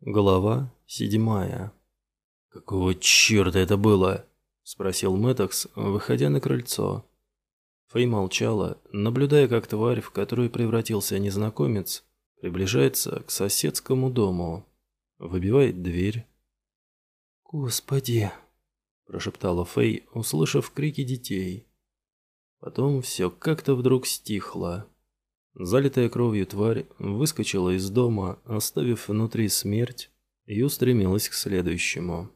Глава седьмая. «Какого черта это было?» – спросил Мэттокс, выходя на крыльцо. Фэй молчала, наблюдая, как тварь, в которую превратился незнакомец, приближается к соседскому дому. Выбивает дверь. «Господи!» – прошептала Фэй, услышав крики детей. Потом все как-то вдруг стихло. Залитая кровью тварь выскочила из дома, оставив внутри смерть, и устремилась к следующему.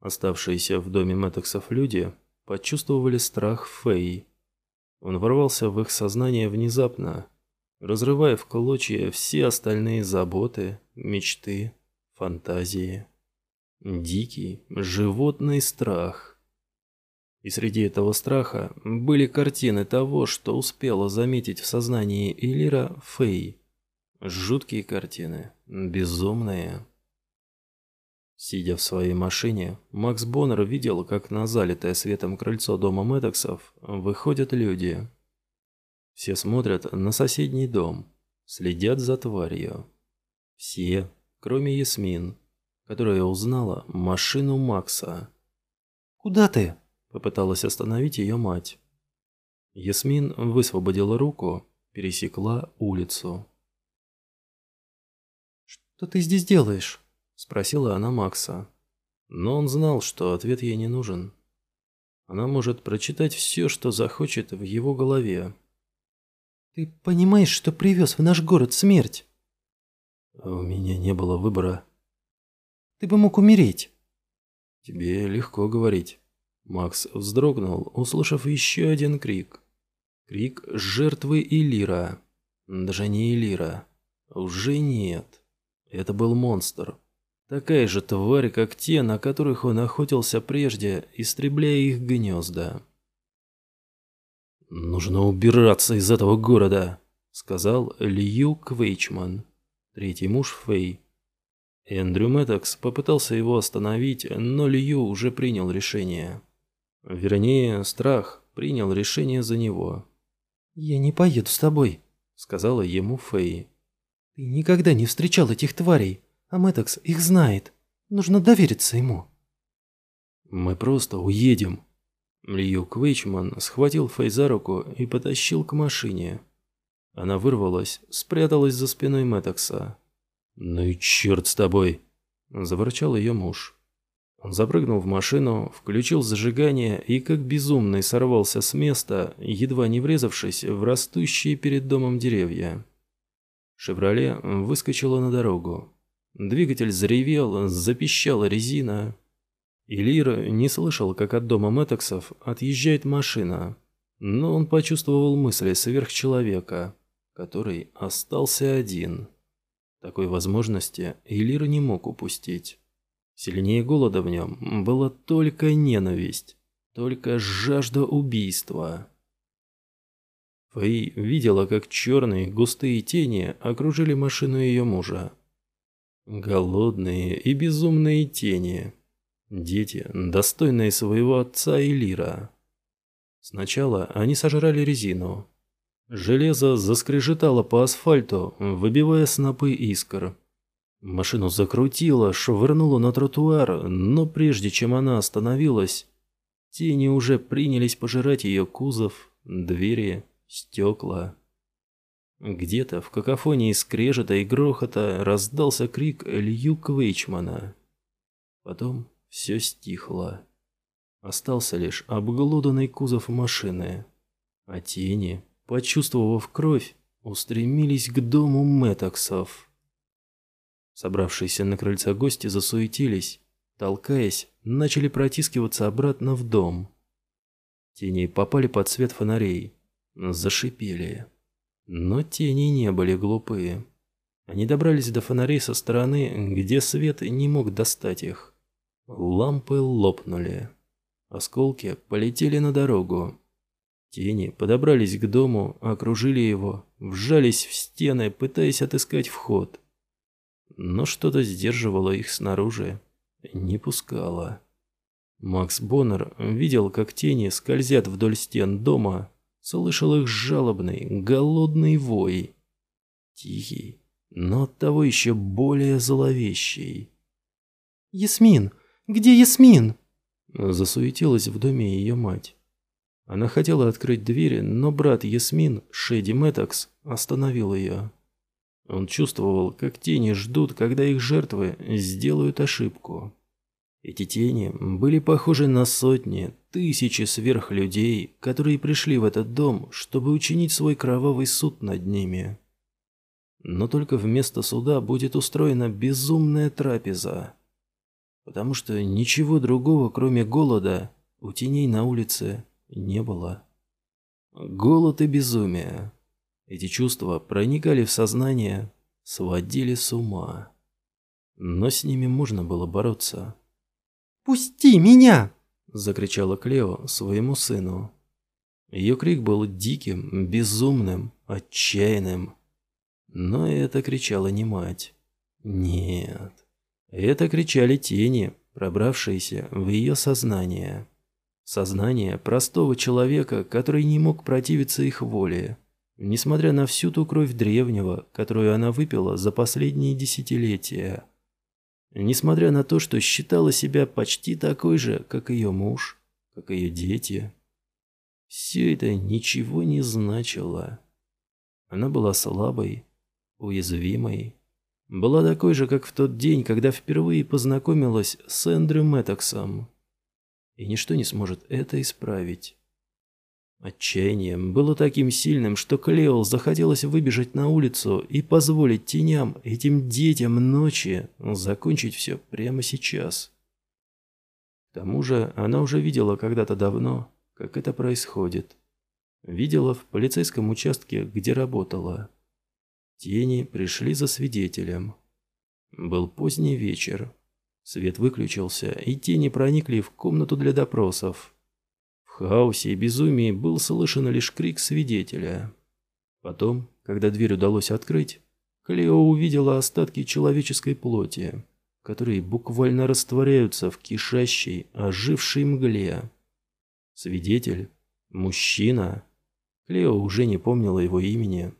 Оставшиеся в доме Мэттоксов люди почувствовали страх Фэй. Он ворвался в их сознание внезапно, разрывая в клочья все остальные заботы, мечты, фантазии. Дикий, животный страх – и среди этого страха были картины того, что успела заметить в сознании Элира Фэй. Жуткие картины, безумные. Сидя в своей машине, Макс Боннер видел, как на залитое светом крыльцо дома Мэддоксов выходят люди. Все смотрят на соседний дом, следят за тварью. Все, кроме Ясмин, которая узнала машину Макса. «Куда ты?» Попыталась остановить ее мать. Ясмин высвободила руку, пересекла улицу. «Что ты здесь делаешь?» – спросила она Макса. Но он знал, что ответ ей не нужен. Она может прочитать все, что захочет в его голове. «Ты понимаешь, что привез в наш город смерть?» «У меня не было выбора». «Ты бы мог умереть». «Тебе легко говорить». Макс вздрогнул, услышав еще один крик. Крик жертвы Элира. Даже не Элира. Уже нет. Это был монстр. Такая же тварь, как те, на которых он охотился прежде, истребляя их гнезда. «Нужно убираться из этого города», — сказал Лью Квейчман, третий муж Фэй. Эндрю Мэттокс попытался его остановить, но Лью уже принял решение. Вернее, страх принял решение за него. «Я не поеду с тобой», — сказала ему Фэй. «Ты никогда не встречал этих тварей, а Мэттокс их знает. Нужно довериться ему». «Мы просто уедем». Лью Квейчман схватил Фэй за руку и потащил к машине. Она вырвалась, спряталась за спиной Мэттокса. «Ну и черт с тобой!» – заворчал ее муж. Он запрыгнул в машину, включил зажигание и как безумный сорвался с места, едва не врезавшись в растущие перед домом деревья. «Шевроле» выскочила на дорогу. Двигатель заревел, запищала резина. Илир не слышал, как от дома Мэттоксов отъезжает машина, но он почувствовал мысли сверхчеловека, который остался один. Такой возможности Илир не мог упустить. Сильнее голода в нем была только ненависть, только жажда убийства. Фэй видела, как черные густые тени окружили машину ее мужа. Голодные и безумные тени. Дети, достойные своего отца и Лира. Сначала они сожрали резину. Железо заскрежетало по асфальту, выбивая снопы искр. Машину закрутило, швырнуло на тротуар, но прежде чем она остановилась, тени уже принялись пожирать ее кузов, двери, стекла. Где-то в какофонии скрежета и грохота раздался крик Лью Квейчмана. Потом все стихло. Остался лишь обглоданный кузов машины, а тени, почувствовав кровь, устремились к дому Мэттоксов. Собравшиеся на крыльце гости засуетились, толкаясь, начали протискиваться обратно в дом. Тени попали под свет фонарей, зашипели. Но тени не были глупые. Они добрались до фонарей со стороны, где свет не мог достать их. Лампы лопнули. Осколки полетели на дорогу. Тени подобрались к дому, окружили его, вжались в стены, пытаясь отыскать вход но что-то сдерживало их снаружи, не пускало. Макс Боннер видел, как тени скользят вдоль стен дома, слышал их жалобный, голодный вой. Тихий, но оттого еще более зловещей. «Ясмин! Где Ясмин?» Засуетилась в доме ее мать. Она хотела открыть двери, но брат Ясмин, Шеди Мэттокс, остановил ее. Он чувствовал, как тени ждут, когда их жертвы сделают ошибку. Эти тени были похожи на сотни, тысячи сверхлюдей, которые пришли в этот дом, чтобы учинить свой кровавый суд над ними. Но только вместо суда будет устроена безумная трапеза. Потому что ничего другого, кроме голода, у теней на улице не было. Голод и безумие. Эти чувства проникали в сознание, сводили с ума. Но с ними можно было бороться. «Пусти меня!» – закричала Клео своему сыну. Ее крик был диким, безумным, отчаянным. Но это кричала не мать. Нет. Это кричали тени, пробравшиеся в ее сознание. Сознание простого человека, который не мог противиться их воле, несмотря на всю ту кровь древнего, которую она выпила за последние десятилетия. Несмотря на то, что считала себя почти такой же, как ее муж, как ее дети. Все это ничего не значило. Она была слабой, уязвимой. Была такой же, как в тот день, когда впервые познакомилась с Эндрю Мэттоксом. И ничто не сможет это исправить. Отчаяние было таким сильным, что Клеол захотелось выбежать на улицу и позволить теням, этим детям ночи, закончить все прямо сейчас. К тому же она уже видела когда-то давно, как это происходит. Видела в полицейском участке, где работала. Тени пришли за свидетелем. Был поздний вечер. Свет выключился, и тени проникли в комнату для допросов хаосе и безумии был слышен лишь крик свидетеля. Потом, когда дверь удалось открыть, Клео увидела остатки человеческой плоти, которые буквально растворяются в кишащей, ожившей мгле. Свидетель, мужчина, Клео уже не помнила его имени,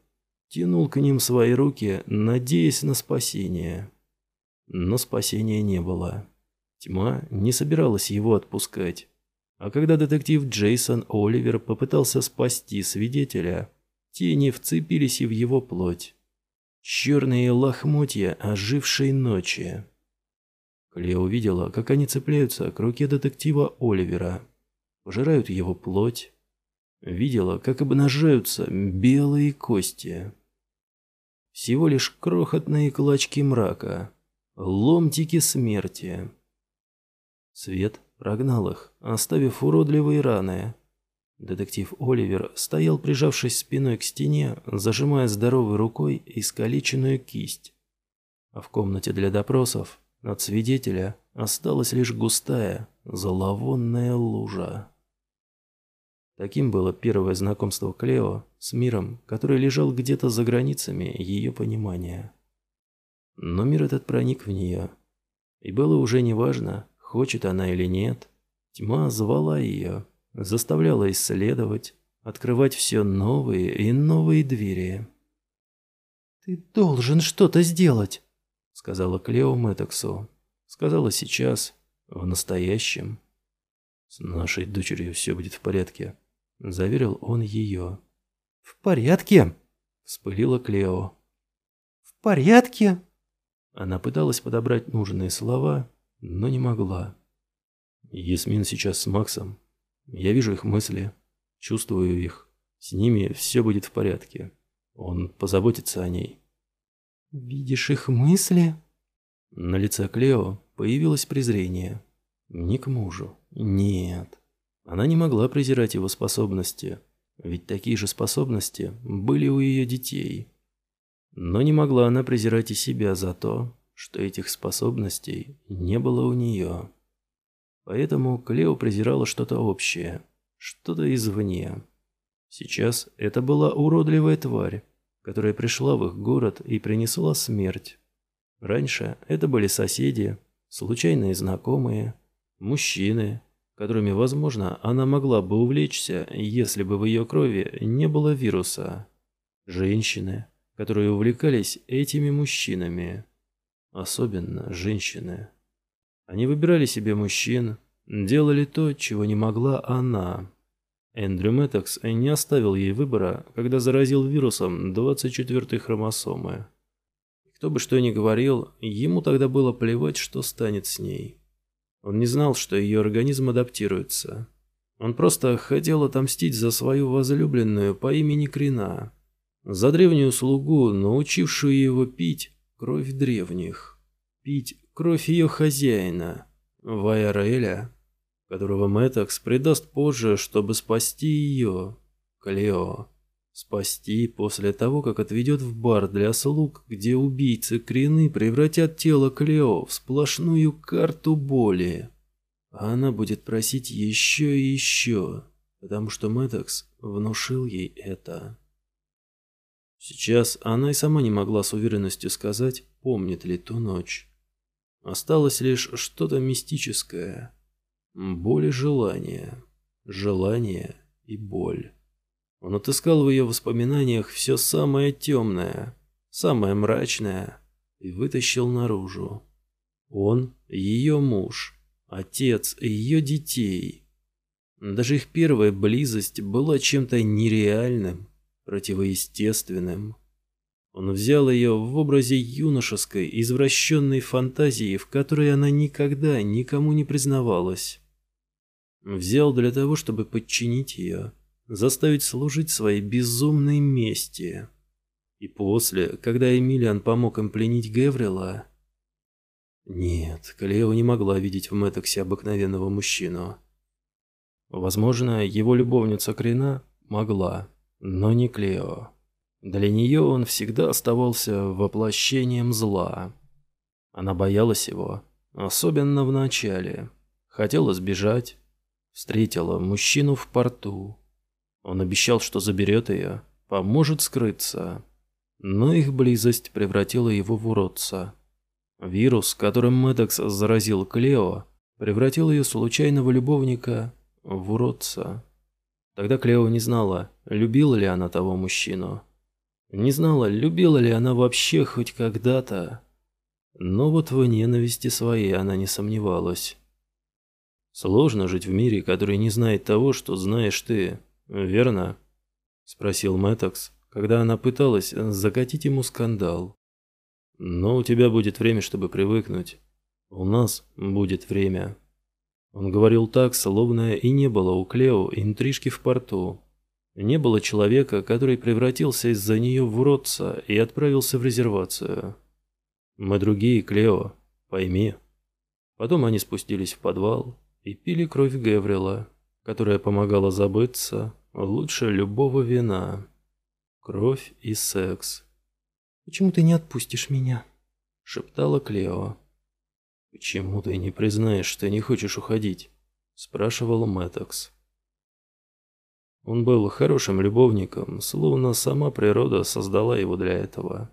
тянул к ним свои руки, надеясь на спасение. Но спасения не было. Тьма не собиралась его отпускать. А когда детектив Джейсон Оливер попытался спасти свидетеля, тени вцепились и в его плоть. Черные лохмотья ожившей ночи. Клео увидела, как они цепляются к руке детектива Оливера, пожирают его плоть. Видела, как обнажаются белые кости. Всего лишь крохотные клочки мрака, ломтики смерти. Свет прогнал их, оставив уродливые раны. Детектив Оливер стоял, прижавшись спиной к стене, зажимая здоровой рукой искалеченную кисть. А в комнате для допросов от свидетеля осталась лишь густая, зловонная лужа. Таким было первое знакомство Клео с миром, который лежал где-то за границами ее понимания. Но мир этот проник в нее, и было уже неважно, Хочет она или нет, тьма звала ее, заставляла исследовать, открывать все новые и новые двери. «Ты должен что-то сделать», — сказала Клео Мэттоксу. Сказала сейчас, в настоящем. «С нашей дочерью все будет в порядке», — заверил он ее. «В порядке?» — вспылила Клео. «В порядке?» Она пыталась подобрать нужные слова, но не могла. Ясмин сейчас с Максом. Я вижу их мысли, чувствую их. С ними все будет в порядке. Он позаботится о ней. «Видишь их мысли?» На лице Клео появилось презрение. Не к мужу. Нет. Она не могла презирать его способности, ведь такие же способности были у ее детей. Но не могла она презирать и себя за то, что этих способностей не было у нее. Поэтому Клео презирала что-то общее, что-то извне. Сейчас это была уродливая тварь, которая пришла в их город и принесла смерть. Раньше это были соседи, случайные знакомые, мужчины, которыми, возможно, она могла бы увлечься, если бы в ее крови не было вируса. Женщины, которые увлекались этими мужчинами, особенно женщины. Они выбирали себе мужчин, делали то, чего не могла она. Эндрю Мэттекс не оставил ей выбора, когда заразил вирусом 24-й хромосомы. Кто бы что ни говорил, ему тогда было плевать, что станет с ней. Он не знал, что ее организм адаптируется. Он просто хотел отомстить за свою возлюбленную по имени Крина, за древнюю слугу, научившую его пить кровь древних, пить кровь ее хозяина, Вайареля, которого Мэтокс предаст позже, чтобы спасти ее, Клео. Спасти после того, как отведет в бар для слуг, где убийцы Крины превратят тело Клео в сплошную карту боли. А она будет просить еще и еще, потому что Мэддокс внушил ей это. Сейчас она и сама не могла с уверенностью сказать, помнит ли ту ночь. Осталось лишь что-то мистическое. Боль и желание. Желание и боль. Он отыскал в ее воспоминаниях все самое темное, самое мрачное и вытащил наружу. Он – ее муж, отец ее детей. Даже их первая близость была чем-то нереальным, противоестественным. Он взял ее в образе юношеской, извращенной фантазии, в которой она никогда никому не признавалась. Взял для того, чтобы подчинить ее, заставить служить своей безумной мести. И после, когда Эмилиан помог им пленить Геврила... Нет, Клео не могла видеть в Мэттексе обыкновенного мужчину. Возможно, его любовница Крина могла, но не Клео. Для нее он всегда оставался воплощением зла. Она боялась его, особенно в начале. Хотела сбежать, встретила мужчину в порту, он обещал, что заберет ее, поможет скрыться. Но их близость превратила его в уродца. Вирус, которым Мэддокс заразил Клео, превратил ее случайного любовника в уродца. Тогда Клео не знала, любила ли она того мужчину. Не знала, любила ли она вообще хоть когда-то. Но вот в ненависти своей она не сомневалась. Сложно жить в мире, который не знает того, что знаешь ты. «Верно?» – спросил Мэттокс, когда она пыталась закатить ему скандал. «Но у тебя будет время, чтобы привыкнуть. У нас будет время». Он говорил так, словно и не было у Клео интрижки в порту. Не было человека, который превратился из-за нее в уродца и отправился в резервацию. «Мы другие, Клео, пойми». Потом они спустились в подвал и пили кровь Геврила, которая помогала забыться, лучше любого вина. Кровь и секс. «Почему ты не отпустишь меня?» – шептала Клео. «Почему ты не признаешь, что не хочешь уходить?» – спрашивал Мэттокс. Он был хорошим любовником, словно сама природа создала его для этого.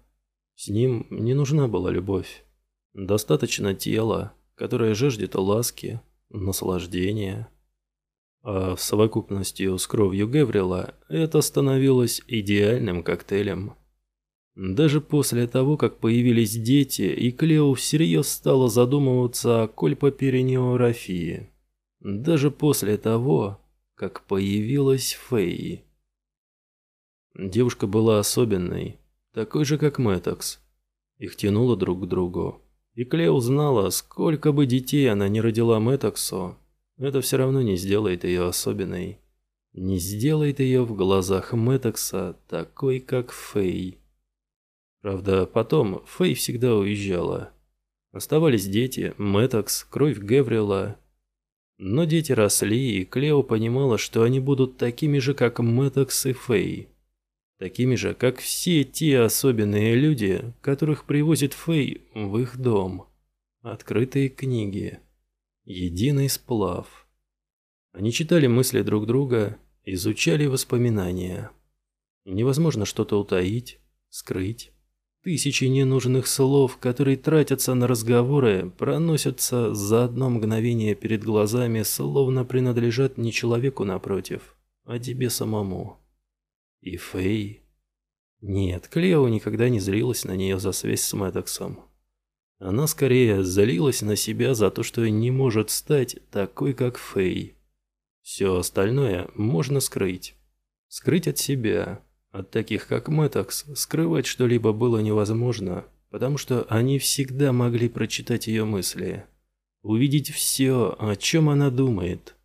С ним не нужна была любовь. Достаточно тела, которое жаждет ласки, наслаждения а в совокупности с кровью Геврила это становилось идеальным коктейлем. Даже после того, как появились дети, и Клео всерьез стала задумываться о кольпоперинеографии. Даже после того, как появилась Фейи. Девушка была особенной, такой же, как Мэтокс. Их тянуло друг к другу. И Клео знала, сколько бы детей она не родила Мэтоксу, это все равно не сделает ее особенной. Не сделает ее в глазах Мэттокса такой, как Фэй. Правда, потом Фэй всегда уезжала. Оставались дети, Мэттокс, кровь Геврила. Но дети росли, и Клео понимала, что они будут такими же, как Мэттокс и Фэй. Такими же, как все те особенные люди, которых привозит Фэй в их дом. Открытые книги. Единый сплав. Они читали мысли друг друга, изучали воспоминания. Невозможно что-то утаить, скрыть. Тысячи ненужных слов, которые тратятся на разговоры, проносятся за одно мгновение перед глазами, словно принадлежат не человеку напротив, а тебе самому. И Фэй Нет, Клео никогда не злилась на нее за связь с Мэддоксом. Она скорее злилась на себя за то, что не может стать такой, как Фэй. Все остальное можно скрыть. Скрыть от себя. От таких, как Мэттокс, скрывать что-либо было невозможно, потому что они всегда могли прочитать ее мысли. Увидеть все, о чем она думает.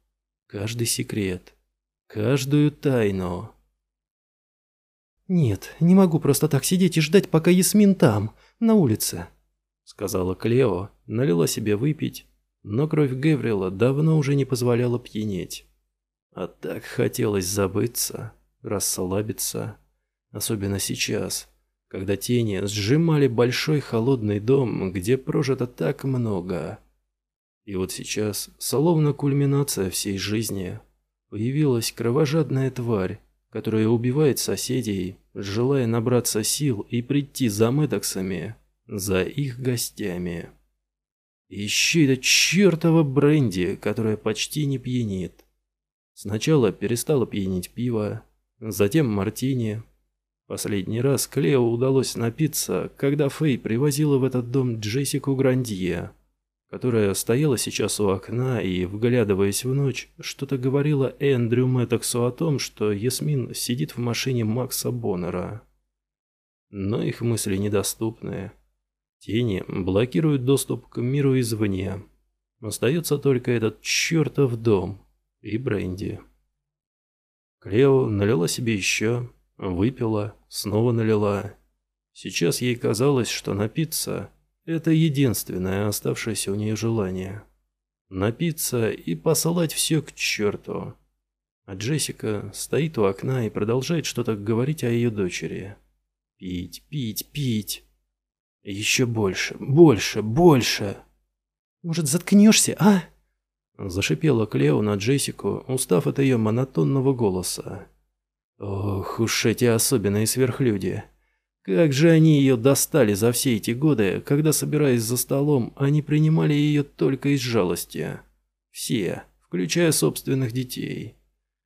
Каждый секрет. Каждую тайну. «Нет, не могу просто так сидеть и ждать, пока Ясмин там, на улице», — сказала Клео, налила себе выпить, но кровь Геврила давно уже не позволяла пьянеть. А так хотелось забыться, расслабиться, особенно сейчас, когда тени сжимали большой холодный дом, где прожито так много. И вот сейчас, словно кульминация всей жизни, появилась кровожадная тварь, которая убивает соседей, желая набраться сил и прийти за Мэддоксами, за их гостями. Еще это чертово бренди, которое почти не пьянит. Сначала перестало пьянить пиво, затем мартини. Последний раз Клео удалось напиться, когда Фэй привозила в этот дом Джессику Грандье которая стояла сейчас у окна и, вглядываясь в ночь, что-то говорила Эндрю Мэттоксу о том, что Ясмин сидит в машине Макса Боннера. Но их мысли недоступны. Тени блокируют доступ к миру извне. Остается только этот чертов дом и Бренди. Клео налила себе еще, выпила, снова налила. Сейчас ей казалось, что напиться это единственное оставшееся у нее желание. Напиться и посылать все к черту. А Джессика стоит у окна и продолжает что-то говорить о ее дочери. Пить, пить, пить. Еще больше, больше, больше. Может, заткнешься, а? Зашипела Клео на Джессику, устав от ее монотонного голоса. Ох уж эти особенные сверхлюди. Как же они ее достали за все эти годы, когда, собираясь за столом, они принимали ее только из жалости. Все, включая собственных детей.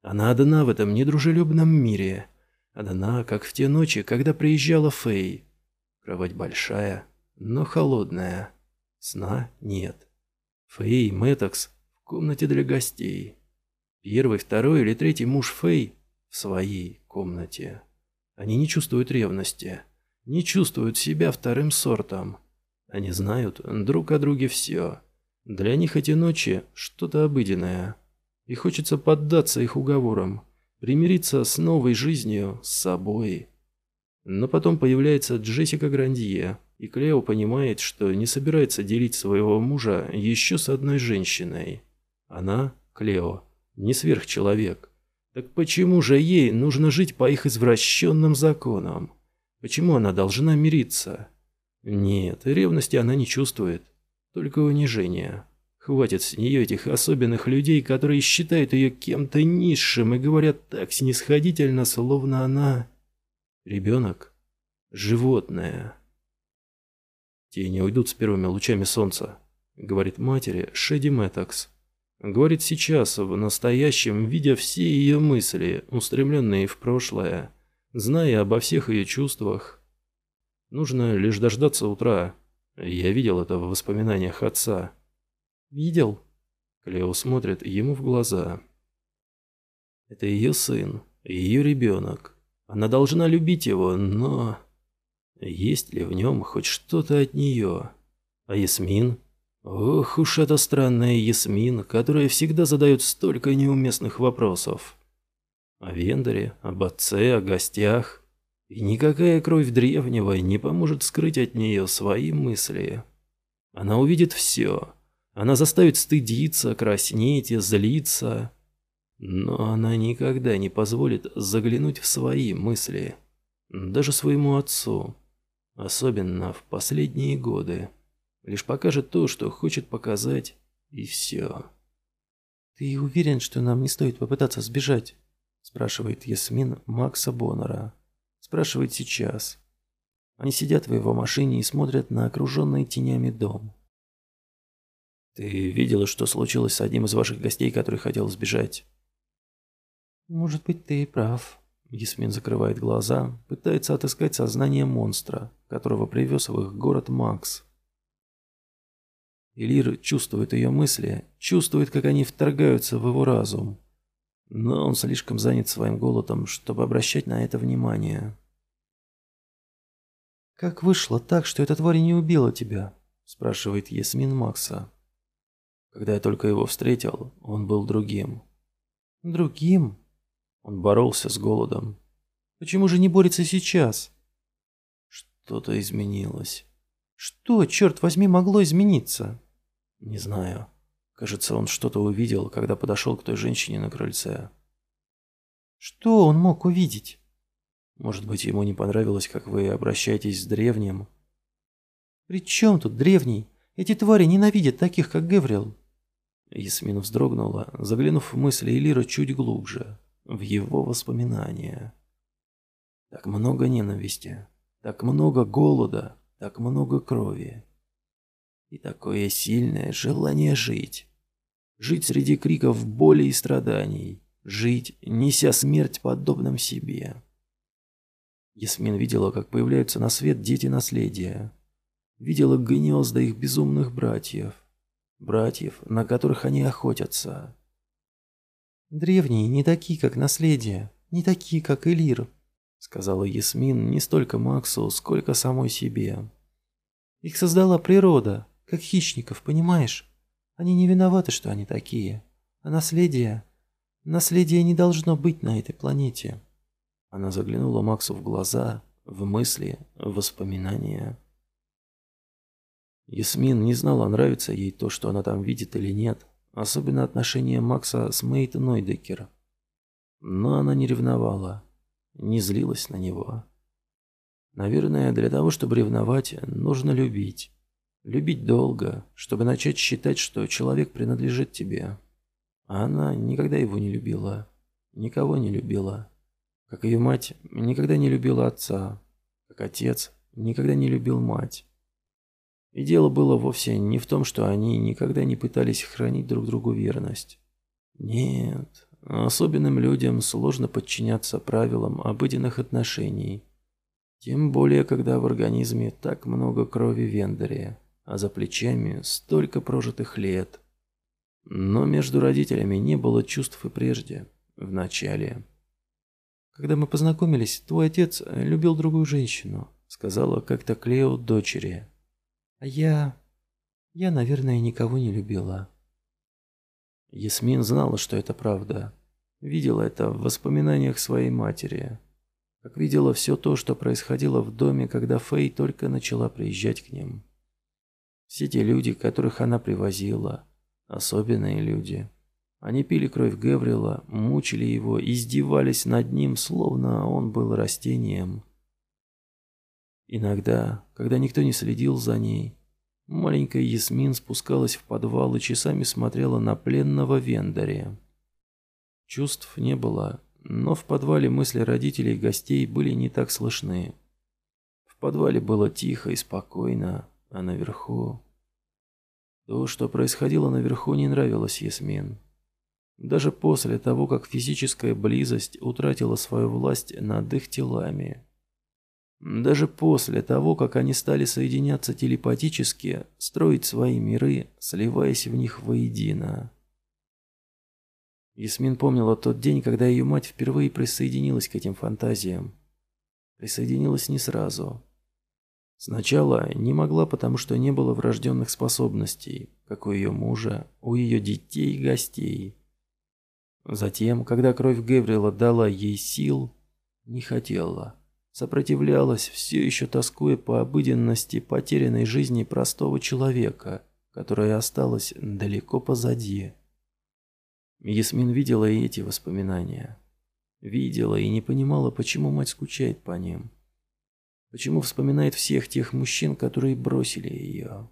Она одна в этом недружелюбном мире. Одна, как в те ночи, когда приезжала Фэй. Кровать большая, но холодная. Сна нет. Фэй и Мэттокс в комнате для гостей. Первый, второй или третий муж Фэй своей комнате. Они не чувствуют ревности, не чувствуют себя вторым сортом. Они знают друг о друге все. Для них эти ночи что-то обыденное. И хочется поддаться их уговорам, примириться с новой жизнью, с собой. Но потом появляется Джессика Грандье, и Клео понимает, что не собирается делить своего мужа еще с одной женщиной. Она, Клео, не сверхчеловек. Так почему же ей нужно жить по их извращенным законам? Почему она должна мириться? Нет, ревности она не чувствует, только унижение. Хватит с нее этих особенных людей, которые считают ее кем-то низшим и говорят так снисходительно, словно она... Ребенок? Животное. Тени уйдут с первыми лучами солнца, говорит матери Шеди Мэттокс. Говорит сейчас, в настоящем, видя все ее мысли, устремленные в прошлое, зная обо всех ее чувствах. Нужно лишь дождаться утра. Я видел это в воспоминаниях отца. «Видел?» Клео смотрит ему в глаза. Это ее сын, ее ребенок. Она должна любить его, но... Есть ли в нем хоть что-то от нее? А Ясмин? Ох уж эта странная Ясмин, которая всегда задает столько неуместных вопросов. О Вендоре, об отце, о гостях. И никакая кровь древнего не поможет скрыть от нее свои мысли. Она увидит все. Она заставит стыдиться, краснеть и злиться. Но она никогда не позволит заглянуть в свои мысли. Даже своему отцу. Особенно в последние годы. Лишь покажет то, что хочет показать, и все. «Ты уверен, что нам не стоит попытаться сбежать?» спрашивает Ясмин Макса Боннера. Спрашивает сейчас. Они сидят в его машине и смотрят на окруженный тенями дом. «Ты видела, что случилось с одним из ваших гостей, который хотел сбежать?» «Может быть, ты и прав», Ясмин закрывает глаза, пытается отыскать сознание монстра, которого привез в их город Макс. Илир чувствует ее мысли, чувствует, как они вторгаются в его разум. Но он слишком занят своим голодом, чтобы обращать на это внимание. «Как вышло так, что эта тварь не убила тебя?» – спрашивает Ясмин Макса. Когда я только его встретил, он был другим. «Другим?» Он боролся с голодом. «Почему же не борется сейчас?» Что-то изменилось. «Что, черт возьми, могло измениться?» Не знаю. Кажется, он что-то увидел, когда подошел к той женщине на крыльце. Что он мог увидеть? Может быть, ему не понравилось, как вы обращаетесь с древним? При чем тут древний? Эти твари ненавидят таких, как Геврил. Ясмин вздрогнула, заглянув в мысли Элира чуть глубже, в его воспоминания. Так много ненависти, так много голода, так много крови. И такое сильное желание жить. Жить среди криков боли и страданий. Жить, неся смерть подобным себе. Ясмин видела, как появляются на свет дети наследия. Видела гнезда их безумных братьев. Братьев, на которых они охотятся. «Древние не такие, как наследие, не такие, как Элир», сказала Ясмин не столько Максу, сколько самой себе. «Их создала природа, как хищников, понимаешь? Они не виноваты, что они такие. А наследие... Наследие не должно быть на этой планете. Она заглянула Максу в глаза, в мысли, в воспоминания. Ясмин не знала, нравится ей то, что она там видит или нет, особенно отношения Макса с Мейт Нойдекер. Но она не ревновала, не злилась на него. Наверное, для того, чтобы ревновать, нужно любить. Любить долго, чтобы начать считать, что человек принадлежит тебе. А она никогда его не любила. Никого не любила. Как ее мать никогда не любила отца. Как отец никогда не любил мать. И дело было вовсе не в том, что они никогда не пытались хранить друг другу верность. Нет, особенным людям сложно подчиняться правилам обыденных отношений. Тем более, когда в организме так много крови Вендория а за плечами столько прожитых лет. Но между родителями не было чувств и прежде, в начале. «Когда мы познакомились, твой отец любил другую женщину», сказала как-то Клео дочери. «А я... я, наверное, никого не любила». Ясмин знала, что это правда. Видела это в воспоминаниях своей матери. Как видела все то, что происходило в доме, когда Фэй только начала приезжать к ним. Все те люди, которых она привозила, особенные люди. Они пили кровь Геврила, мучили его, издевались над ним, словно он был растением. Иногда, когда никто не следил за ней, маленькая Ясмин спускалась в подвал и часами смотрела на пленного Вендаре. Чувств не было, но в подвале мысли родителей и гостей были не так слышны. В подвале было тихо и спокойно, а наверху... То, что происходило наверху, не нравилось Ясмин. Даже после того, как физическая близость утратила свою власть над их телами. Даже после того, как они стали соединяться телепатически, строить свои миры, сливаясь в них воедино. Ясмин помнила тот день, когда ее мать впервые присоединилась к этим фантазиям. Присоединилась не сразу. Сначала не могла, потому что не было врожденных способностей, как у ее мужа, у ее детей и гостей. Затем, когда кровь Геврила дала ей сил, не хотела. Сопротивлялась, все еще тоскуя по обыденности потерянной жизни простого человека, которая осталась далеко позади. Ясмин видела и эти воспоминания. Видела и не понимала, почему мать скучает по ним. Почему вспоминает всех тех мужчин, которые бросили ее?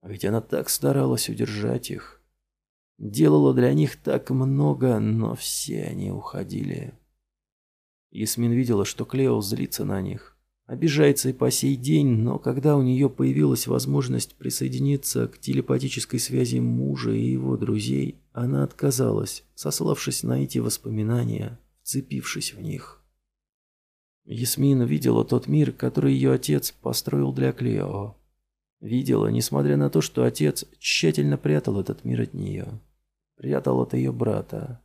А ведь она так старалась удержать их. Делала для них так много, но все они уходили. Ясмин видела, что Клео злится на них. Обижается и по сей день, но когда у нее появилась возможность присоединиться к телепатической связи мужа и его друзей, она отказалась, сославшись на эти воспоминания, вцепившись в них. Ясмин видела тот мир, который ее отец построил для Клео. Видела, несмотря на то, что отец тщательно прятал этот мир от нее. Прятал от ее брата.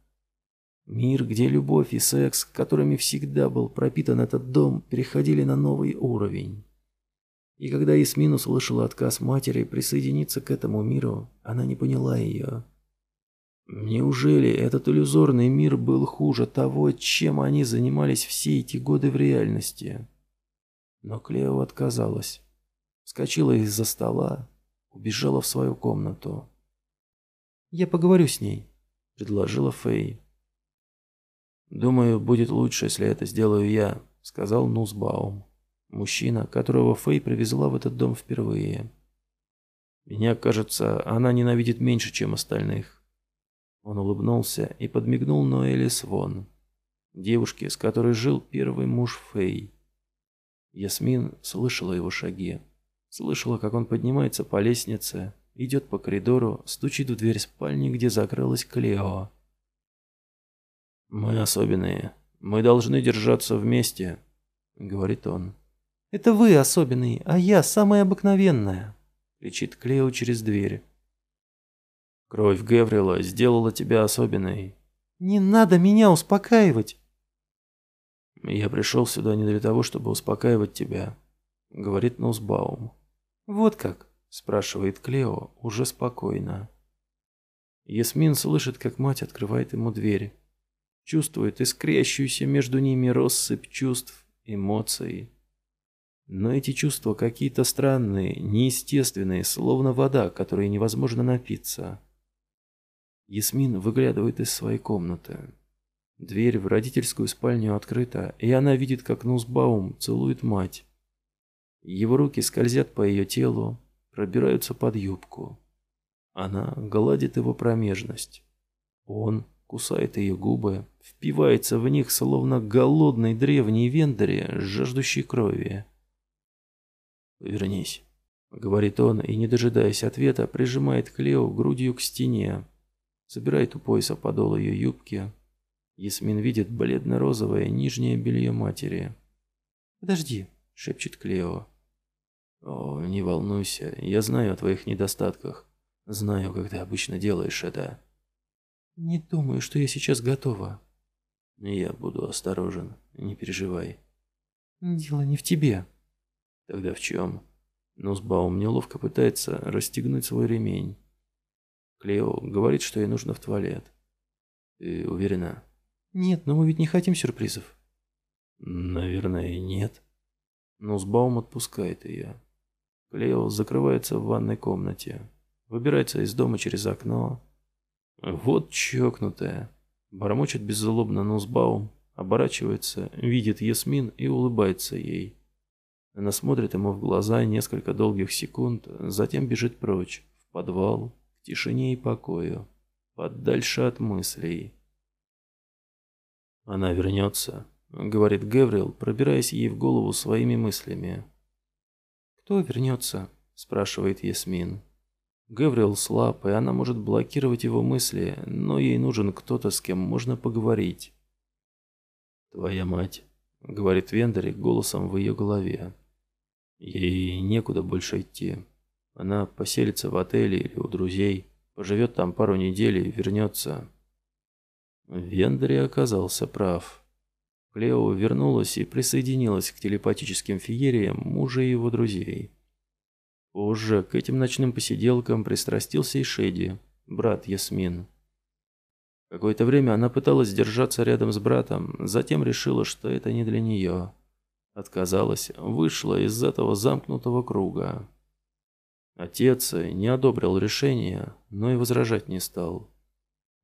Мир, где любовь и секс, которыми всегда был пропитан этот дом, переходили на новый уровень. И когда Ясмин услышала отказ матери присоединиться к этому миру, она не поняла ее. Неужели этот иллюзорный мир был хуже того, чем они занимались все эти годы в реальности? Но Клео отказалась. Вскочила из-за стола, убежала в свою комнату. «Я поговорю с ней», — предложила Фэй. «Думаю, будет лучше, если это сделаю я», — сказал Нусбаум, мужчина, которого Фэй привезла в этот дом впервые. «Меня, кажется, она ненавидит меньше, чем остальных». Он улыбнулся и подмигнул Ноэли Свон, девушке, с которой жил первый муж Фэй. Ясмин слышала его шаги. Слышала, как он поднимается по лестнице, идет по коридору, стучит в дверь спальни, где закрылась Клео. «Мы особенные. Мы должны держаться вместе», — говорит он. «Это вы особенные, а я самая обыкновенная», — кричит Клео через дверь. Кровь Геврила сделала тебя особенной. Не надо меня успокаивать. Я пришел сюда не для того, чтобы успокаивать тебя, говорит Нусбаум. Вот как? спрашивает Клео уже спокойно. Ясмин слышит, как мать открывает ему дверь. Чувствует искрящуюся между ними россыпь чувств, эмоций. Но эти чувства какие-то странные, неестественные, словно вода, которой невозможно напиться. Ясмин выглядывает из своей комнаты. Дверь в родительскую спальню открыта, и она видит, как Нусбаум целует мать. Его руки скользят по ее телу, пробираются под юбку. Она гладит его промежность. Он кусает ее губы, впивается в них, словно голодный древний вендоре, жаждущий крови. «Вернись», — говорит он, и, не дожидаясь ответа, прижимает Клео грудью к стене, Собирает у пояса подол ее юбки. Ясмин видит бледно-розовое нижнее белье матери. «Подожди», — шепчет Клео. «О, не волнуйся, я знаю о твоих недостатках. Знаю, как ты обычно делаешь это». «Не думаю, что я сейчас готова». «Я буду осторожен, не переживай». «Дело не в тебе». «Тогда в чем?» Нусбаум неловко пытается расстегнуть свой ремень. Клео говорит, что ей нужно в туалет. Ты уверена? Нет, но мы ведь не хотим сюрпризов. Наверное, нет. Нусбаум отпускает ее. Клео закрывается в ванной комнате. Выбирается из дома через окно. Вот чокнутая. Бормочет беззлобно Нусбаум. Оборачивается, видит Ясмин и улыбается ей. Она смотрит ему в глаза несколько долгих секунд, затем бежит прочь, в подвал, тишине и покою, подальше от мыслей. «Она вернется», — говорит Геврил, пробираясь ей в голову своими мыслями. «Кто вернется?» — спрашивает Ясмин. Геврил слаб, и она может блокировать его мысли, но ей нужен кто-то, с кем можно поговорить. «Твоя мать», — говорит Вендерик голосом в ее голове. «Ей некуда больше идти». Она поселится в отеле или у друзей, поживет там пару недель и вернется. Вендри оказался прав. Клео вернулась и присоединилась к телепатическим феериям мужа и его друзей. Позже к этим ночным посиделкам пристрастился и Шеди, брат Ясмин. Какое-то время она пыталась держаться рядом с братом, затем решила, что это не для нее. Отказалась, вышла из этого замкнутого круга. Отец не одобрил решение, но и возражать не стал.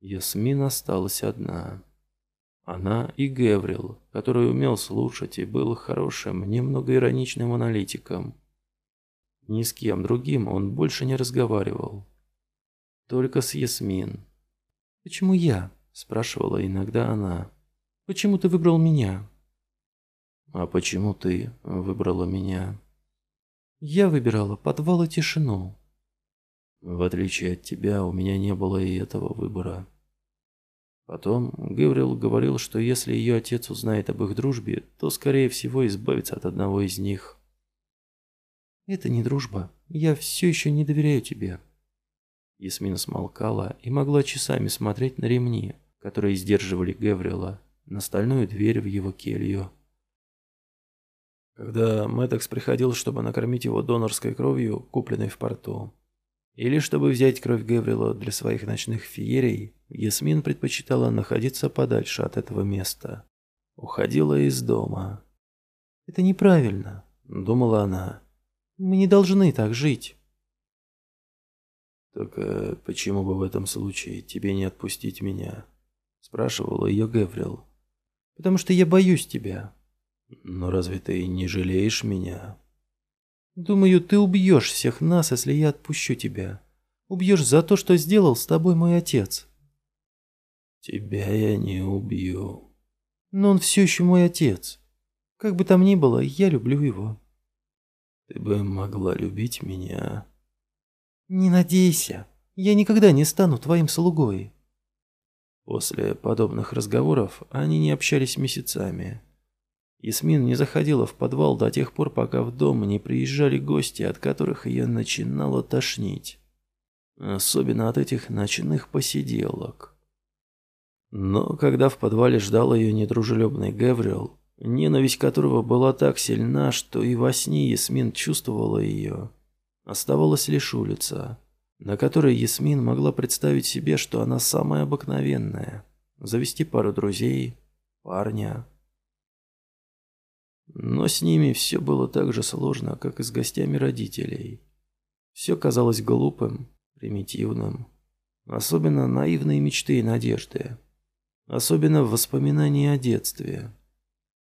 Ясмин осталась одна. Она и Геврил, который умел слушать и был хорошим, немного ироничным аналитиком. Ни с кем другим он больше не разговаривал. Только с Ясмин. «Почему я?» – спрашивала иногда она. «Почему ты выбрал меня?» «А почему ты выбрала меня?» Я выбирала подвал и тишину. В отличие от тебя, у меня не было и этого выбора. Потом Гаврил говорил, что если ее отец узнает об их дружбе, то, скорее всего, избавится от одного из них. «Это не дружба. Я все еще не доверяю тебе». Ясмин смолкала и могла часами смотреть на ремни, которые сдерживали Гаврила, на стальную дверь в его келью. Когда Мэттекс приходил, чтобы накормить его донорской кровью, купленной в порту, или чтобы взять кровь Гаврила для своих ночных феерий, Ясмин предпочитала находиться подальше от этого места. Уходила из дома. «Это неправильно», — думала она. «Мы не должны так жить». «Так э, почему бы в этом случае тебе не отпустить меня?» — спрашивала ее Гаврил. «Потому что я боюсь тебя». «Но разве ты не жалеешь меня?» «Думаю, ты убьешь всех нас, если я отпущу тебя. Убьешь за то, что сделал с тобой мой отец». Тебя я не убью. Но он все еще мой отец. Как бы там ни было, я люблю его. Ты бы могла любить меня. Не надейся. Я никогда не стану твоим слугой. После подобных разговоров они не общались месяцами. Ясмин не заходила в подвал до тех пор, пока в дом не приезжали гости, от которых ее начинало тошнить. Особенно от этих ночных посиделок. Но когда в подвале ждал ее недружелюбный Гавриэл, ненависть которого была так сильна, что и во сне Ясмин чувствовала ее, оставалась лишь улица, на которой Ясмин могла представить себе, что она самая обыкновенная, завести пару друзей, парня. Но с ними все было так же сложно, как и с гостями родителей. Все казалось глупым, примитивным, особенно наивные мечты и надежды. Особенно в воспоминании о детстве.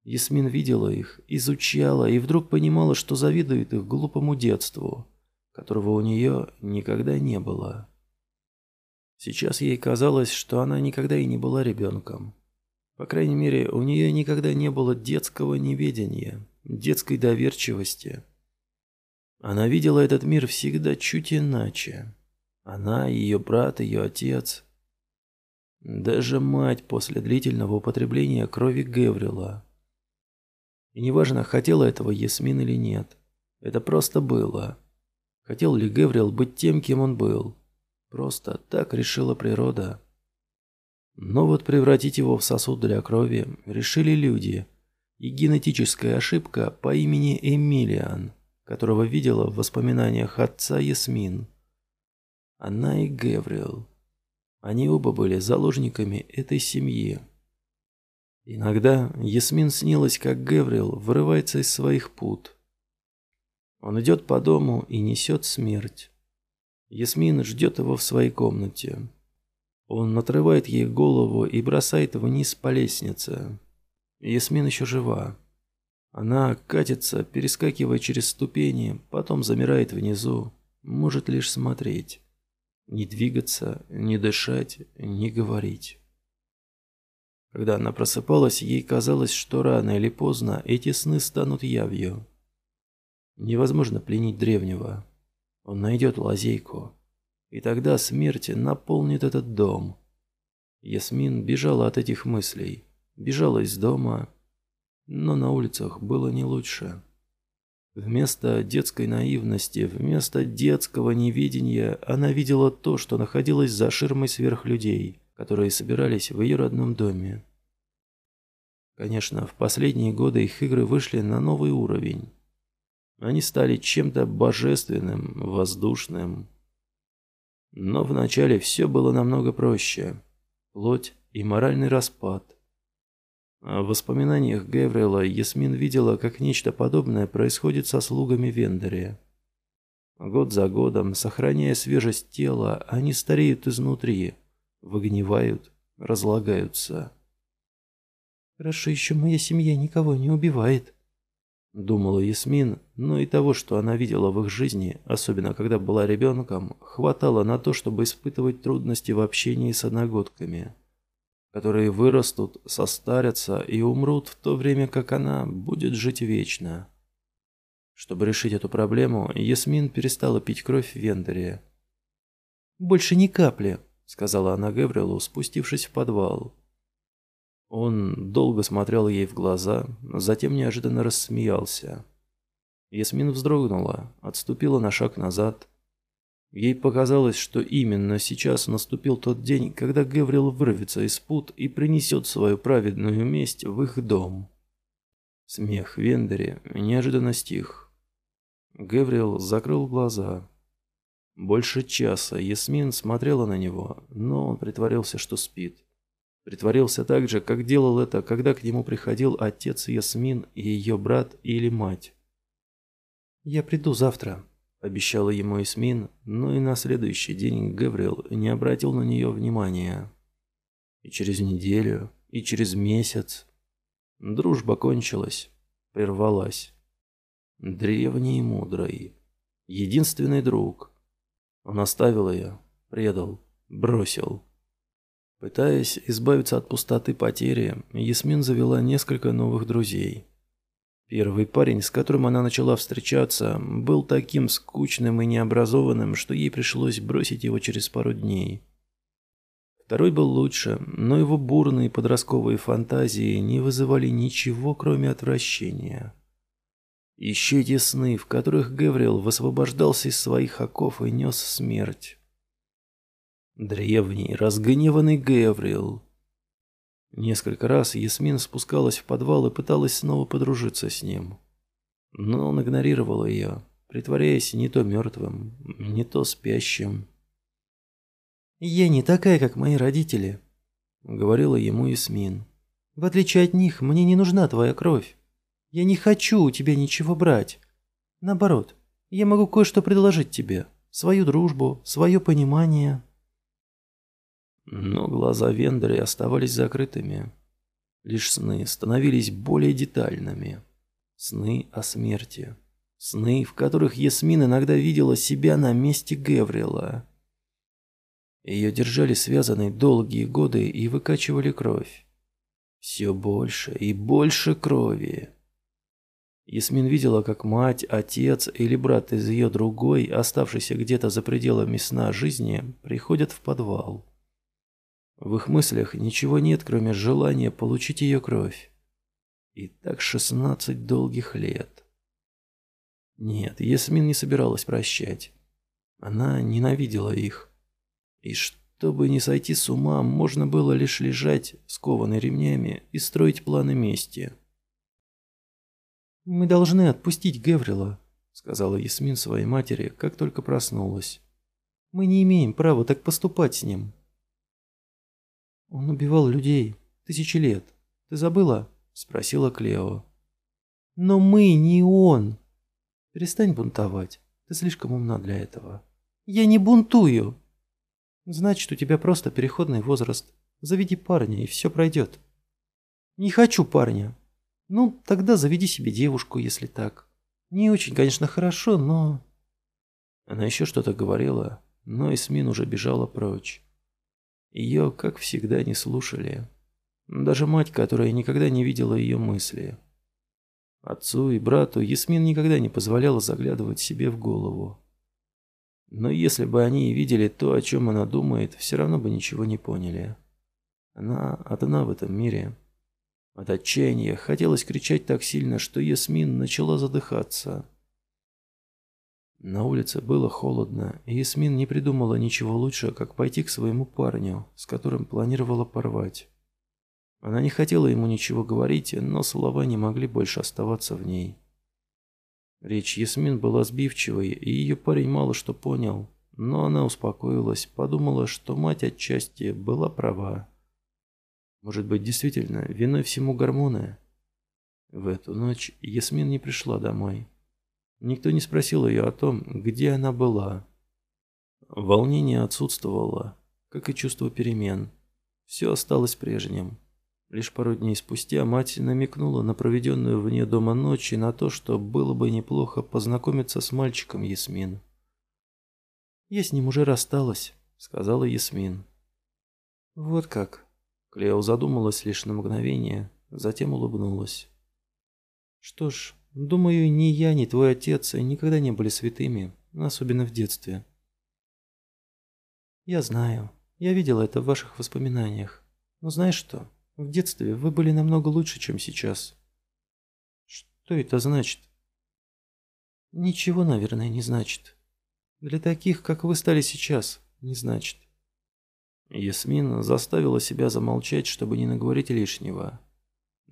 Ясмин видела их, изучала и вдруг понимала, что завидует их глупому детству, которого у нее никогда не было. Сейчас ей казалось, что она никогда и не была ребенком. По крайней мере, у нее никогда не было детского неведения, детской доверчивости. Она видела этот мир всегда чуть иначе. Она, ее брат, ее отец, даже мать после длительного употребления крови Геврила. И неважно, хотела этого Ясмин или нет. Это просто было. Хотел ли Геврил быть тем, кем он был? Просто так решила природа. Но вот превратить его в сосуд для крови решили люди. И генетическая ошибка по имени Эмилиан, которого видела в воспоминаниях отца Ясмин. Она и Геврил. Они оба были заложниками этой семьи. Иногда Ясмин снилась, как Геврил вырывается из своих пут. Он идет по дому и несет смерть. Ясмин ждет его в своей комнате. Он отрывает ей голову и бросает вниз по лестнице. Ясмин еще жива. Она катится, перескакивая через ступени, потом замирает внизу, может лишь смотреть. Не двигаться, не дышать, не говорить. Когда она просыпалась, ей казалось, что рано или поздно эти сны станут явью. Невозможно пленить древнего. Он найдет лазейку. И тогда смерть наполнит этот дом. Ясмин бежала от этих мыслей. Бежала из дома, но на улицах было не лучше. Вместо детской наивности, вместо детского невидения, она видела то, что находилось за ширмой сверхлюдей, которые собирались в ее родном доме. Конечно, в последние годы их игры вышли на новый уровень. Они стали чем-то божественным, воздушным. Но вначале все было намного проще. Плоть и моральный распад. А в воспоминаниях Геврила Ясмин видела, как нечто подобное происходит со слугами Вендерия. Год за годом, сохраняя свежесть тела, они стареют изнутри, выгнивают, разлагаются. «Хорошо еще моя семья никого не убивает», — думала Ясмин, но и того, что она видела в их жизни, особенно когда была ребенком, хватало на то, чтобы испытывать трудности в общении с одногодками которые вырастут, состарятся и умрут в то время, как она будет жить вечно. Чтобы решить эту проблему, Ясмин перестала пить кровь в Вендере. «Больше ни капли», — сказала она Гаврилу, спустившись в подвал. Он долго смотрел ей в глаза, затем неожиданно рассмеялся. Ясмин вздрогнула, отступила на шаг назад. Ей показалось, что именно сейчас наступил тот день, когда Гаврил вырвется из пут и принесет свою праведную месть в их дом. Смех Вендери неожиданно стих. Гаврил закрыл глаза. Больше часа Ясмин смотрела на него, но он притворился, что спит. Притворился так же, как делал это, когда к нему приходил отец Ясмин и ее брат или мать. «Я приду завтра», – обещала ему Ясмин, но и на следующий день Гаврил не обратил на нее внимания. И через неделю, и через месяц. Дружба кончилась, прервалась. Древний и мудрый, единственный друг – он оставил ее, предал, бросил. Пытаясь избавиться от пустоты потери, Ясмин завела несколько новых друзей. Первый парень, с которым она начала встречаться, был таким скучным и необразованным, что ей пришлось бросить его через пару дней. Второй был лучше, но его бурные подростковые фантазии не вызывали ничего, кроме отвращения. Еще те сны, в которых Гавриэл высвобождался из своих оков и нес смерть. Древний, разгневанный Гавриэл. Несколько раз Ясмин спускалась в подвал и пыталась снова подружиться с ним. Но он игнорировал ее, притворяясь не то мертвым, не то спящим. «Я не такая, как мои родители», — говорила ему Ясмин. «В отличие от них, мне не нужна твоя кровь. Я не хочу у тебя ничего брать. Наоборот, я могу кое-что предложить тебе. Свою дружбу, свое понимание. Но глаза Вендери оставались закрытыми. Лишь сны становились более детальными. Сны о смерти. Сны, в которых Ясмин иногда видела себя на месте Геврила. Ее держали связанной долгие годы и выкачивали кровь. Все больше и больше крови. Ясмин видела, как мать, отец или брат из ее другой, оставшийся где-то за пределами сна жизни, приходят в подвал. В их мыслях ничего нет, кроме желания получить ее кровь. И так шестнадцать долгих лет. Нет, Ясмин не собиралась прощать. Она ненавидела их. И чтобы не сойти с ума, можно было лишь лежать, скованный ремнями, и строить планы мести. «Мы должны отпустить Геврила», — сказала Ясмин своей матери, как только проснулась. «Мы не имеем права так поступать с ним». «Он убивал людей тысячи лет. Ты забыла?» — спросила Клео. «Но мы не он!» «Перестань бунтовать. Ты слишком умна для этого». «Я не бунтую!» «Значит, у тебя просто переходный возраст. Заведи парня, и все пройдет». «Не хочу парня. Ну, тогда заведи себе девушку, если так. Не очень, конечно, хорошо, но... Она еще что-то говорила, но Эсмин уже бежала прочь. Ее, как всегда, не слушали. Даже мать, которая никогда не видела ее мысли. Отцу и брату Ясмин никогда не позволяла заглядывать себе в голову. Но если бы они и видели то, о чем она думает, все равно бы ничего не поняли. Она одна в этом мире. От отчаяния хотелось кричать так сильно, что Ясмин начала задыхаться. На улице было холодно, и Ясмин не придумала ничего лучше, как пойти к своему парню, с которым планировала порвать. Она не хотела ему ничего говорить, но слова не могли больше оставаться в ней. Речь Ясмин была сбивчивой, и ее парень мало что понял, но она успокоилась, подумала, что мать отчасти была права. Может быть, действительно, виной всему гормоны? В эту ночь Ясмин не пришла домой. Никто не спросил ее о том, где она была. Волнение отсутствовало, как и чувство перемен. Все осталось прежним. Лишь пару дней спустя мать намекнула на проведенную вне дома ночь и на то, что было бы неплохо познакомиться с мальчиком Ясмин. «Я с ним уже рассталась», — сказала Ясмин. «Вот как», Клео задумалась лишь на мгновение, затем улыбнулась. «Что ж, думаю, ни я, ни твой отец никогда не были святыми, особенно в детстве». «Я знаю», Я видела это в ваших воспоминаниях. Но знаешь что? В детстве вы были намного лучше, чем сейчас. Что это значит? Ничего, наверное, не значит. Для таких, как вы стали сейчас, не значит. Ясмин заставила себя замолчать, чтобы не наговорить лишнего.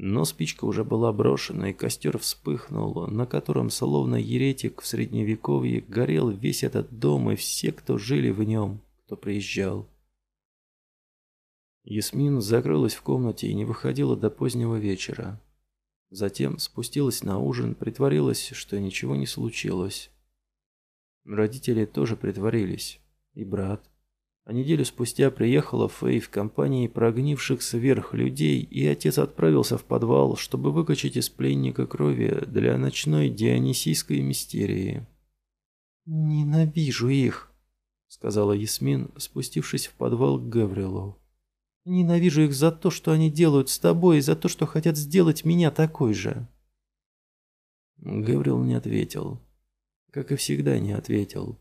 Но спичка уже была брошена, и костер вспыхнул, на котором, словно еретик в средневековье, горел весь этот дом и все, кто жили в нем, кто приезжал. Ясмин закрылась в комнате и не выходила до позднего вечера. Затем спустилась на ужин, притворилась, что ничего не случилось. Родители тоже притворились. И брат. А неделю спустя приехала Фэй в компании прогнивших сверх людей, и отец отправился в подвал, чтобы выкачать из пленника крови для ночной дионисийской мистерии. «Ненавижу их», — сказала Ясмин, спустившись в подвал к Гаврилу. «Ненавижу их за то, что они делают с тобой, и за то, что хотят сделать меня такой же». Гаврил не ответил. Как и всегда не ответил.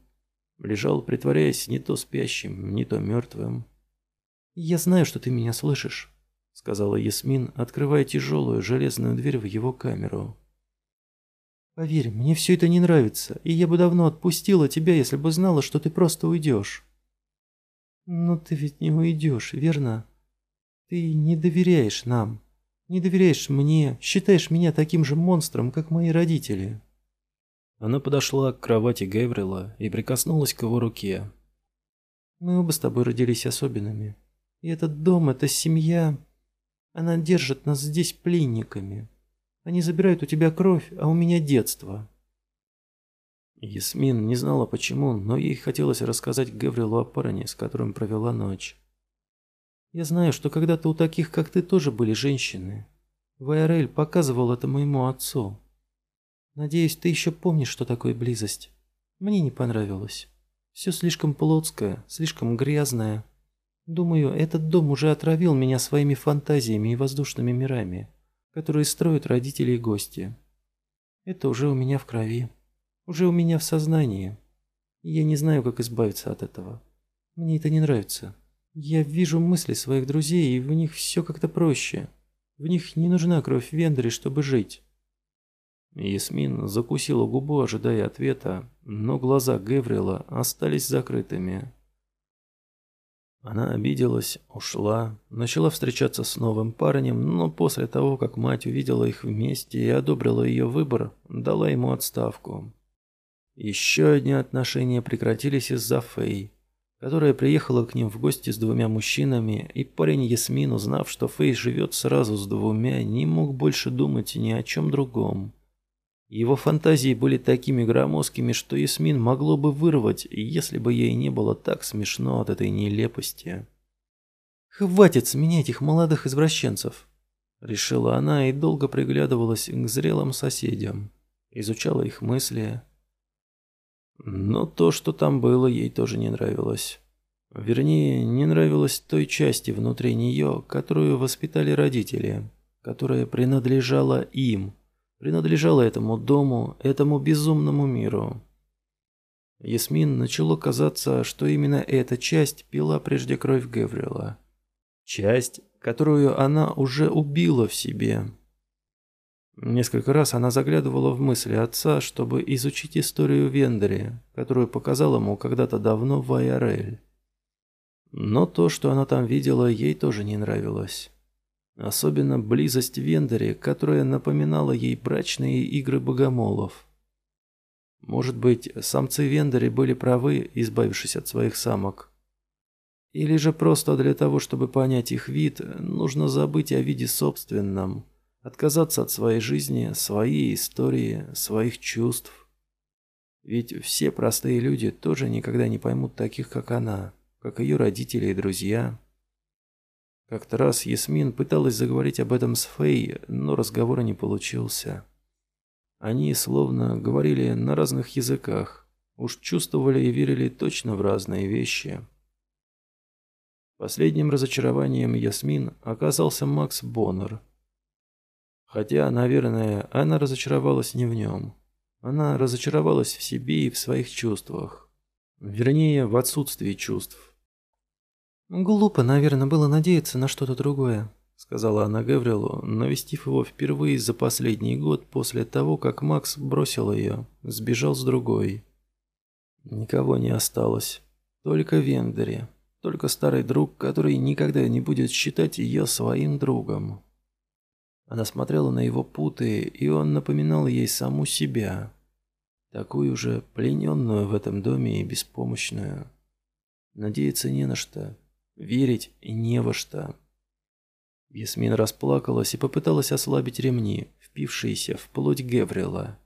Лежал, притворяясь не то спящим, не то мертвым. «Я знаю, что ты меня слышишь», — сказала Ясмин, открывая тяжелую железную дверь в его камеру. «Поверь, мне все это не нравится, и я бы давно отпустила тебя, если бы знала, что ты просто уйдешь». «Но ты ведь не уйдешь, верно? Ты не доверяешь нам, не доверяешь мне, считаешь меня таким же монстром, как мои родители». Она подошла к кровати Гаврила и прикоснулась к его руке. «Мы оба с тобой родились особенными. И этот дом, эта семья, она держит нас здесь пленниками. Они забирают у тебя кровь, а у меня детство». Ясмин не знала почему, но ей хотелось рассказать Гаврилу о парне, с которым провела ночь. «Я знаю, что когда-то у таких, как ты, тоже были женщины. Вайорель показывал это моему отцу. Надеюсь, ты еще помнишь, что такое близость. Мне не понравилось. Все слишком плотское, слишком грязное. Думаю, этот дом уже отравил меня своими фантазиями и воздушными мирами, которые строят родители и гости. Это уже у меня в крови. Уже у меня в сознании. И я не знаю, как избавиться от этого. Мне это не нравится. Я вижу мысли своих друзей, и в них все как-то проще. В них не нужна кровь Вендри, чтобы жить. Ясмин закусила губу, ожидая ответа, но глаза Геврила остались закрытыми. Она обиделась, ушла, начала встречаться с новым парнем, но после того, как мать увидела их вместе и одобрила ее выбор, дала ему отставку. Еще одни отношения прекратились из-за Фэй, которая приехала к ним в гости с двумя мужчинами, и парень Ясмин, узнав, что Фэй живет сразу с двумя, не мог больше думать ни о чем другом. Его фантазии были такими громоздкими, что Ясмин могло бы вырвать, если бы ей не было так смешно от этой нелепости. «Хватит сменять этих молодых извращенцев!» Решила она и долго приглядывалась к зрелым соседям. Изучала их мысли. Но то, что там было, ей тоже не нравилось. Вернее, не нравилось той части внутри нее, которую воспитали родители, которая принадлежала им – принадлежала этому дому, этому безумному миру. Ясмин начало казаться, что именно эта часть пила прежде кровь Гаврила. Часть, которую она уже убила в себе. Несколько раз она заглядывала в мысли отца, чтобы изучить историю Вендери, которую показал ему когда-то давно Вайарель. Но то, что она там видела, ей тоже не нравилось. Особенно близость Вендери, которая напоминала ей брачные игры богомолов. Может быть, самцы Вендери были правы, избавившись от своих самок. Или же просто для того, чтобы понять их вид, нужно забыть о виде собственном, отказаться от своей жизни, своей истории, своих чувств. Ведь все простые люди тоже никогда не поймут таких, как она, как ее родители и друзья. Как-то раз Ясмин пыталась заговорить об этом с Фэй, но разговора не получился. Они словно говорили на разных языках, уж чувствовали и верили точно в разные вещи. Последним разочарованием Ясмин оказался Макс Боннер. Хотя, наверное, она разочаровалась не в нем. Она разочаровалась в себе и в своих чувствах. Вернее, в отсутствии чувств. «Глупо, наверное, было надеяться на что-то другое», — сказала она Гаврилу, навестив его впервые за последний год после того, как Макс бросил ее, сбежал с другой. Никого не осталось, только Вендери, только старый друг, который никогда не будет считать ее своим другом. Она смотрела на его путы, и он напоминал ей саму себя, такую же плененную в этом доме и беспомощную. Надеяться не на что, верить не во что. Ясмин расплакалась и попыталась ослабить ремни, впившиеся в плоть Геврила.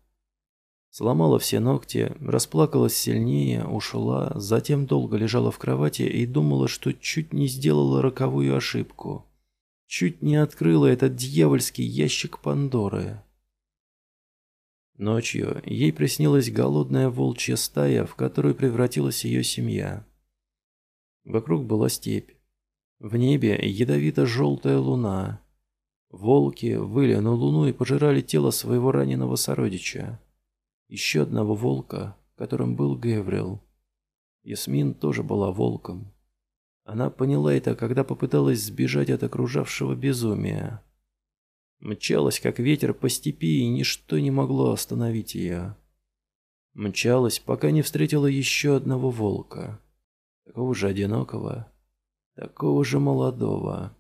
Сломала все ногти, расплакалась сильнее, ушла, затем долго лежала в кровати и думала, что чуть не сделала роковую ошибку. Чуть не открыла этот дьявольский ящик Пандоры. Ночью ей приснилась голодная волчья стая, в которую превратилась ее семья. Вокруг была степь. В небе ядовито-желтая луна. Волки выли на луну и пожирали тело своего раненого сородича. Еще одного волка, которым был Геврил. Ясмин тоже была волком. Она поняла это, когда попыталась сбежать от окружавшего безумия. Мчалась, как ветер по степи, и ничто не могло остановить ее. Мчалась, пока не встретила еще одного волка такого же одинокого, такого же молодого.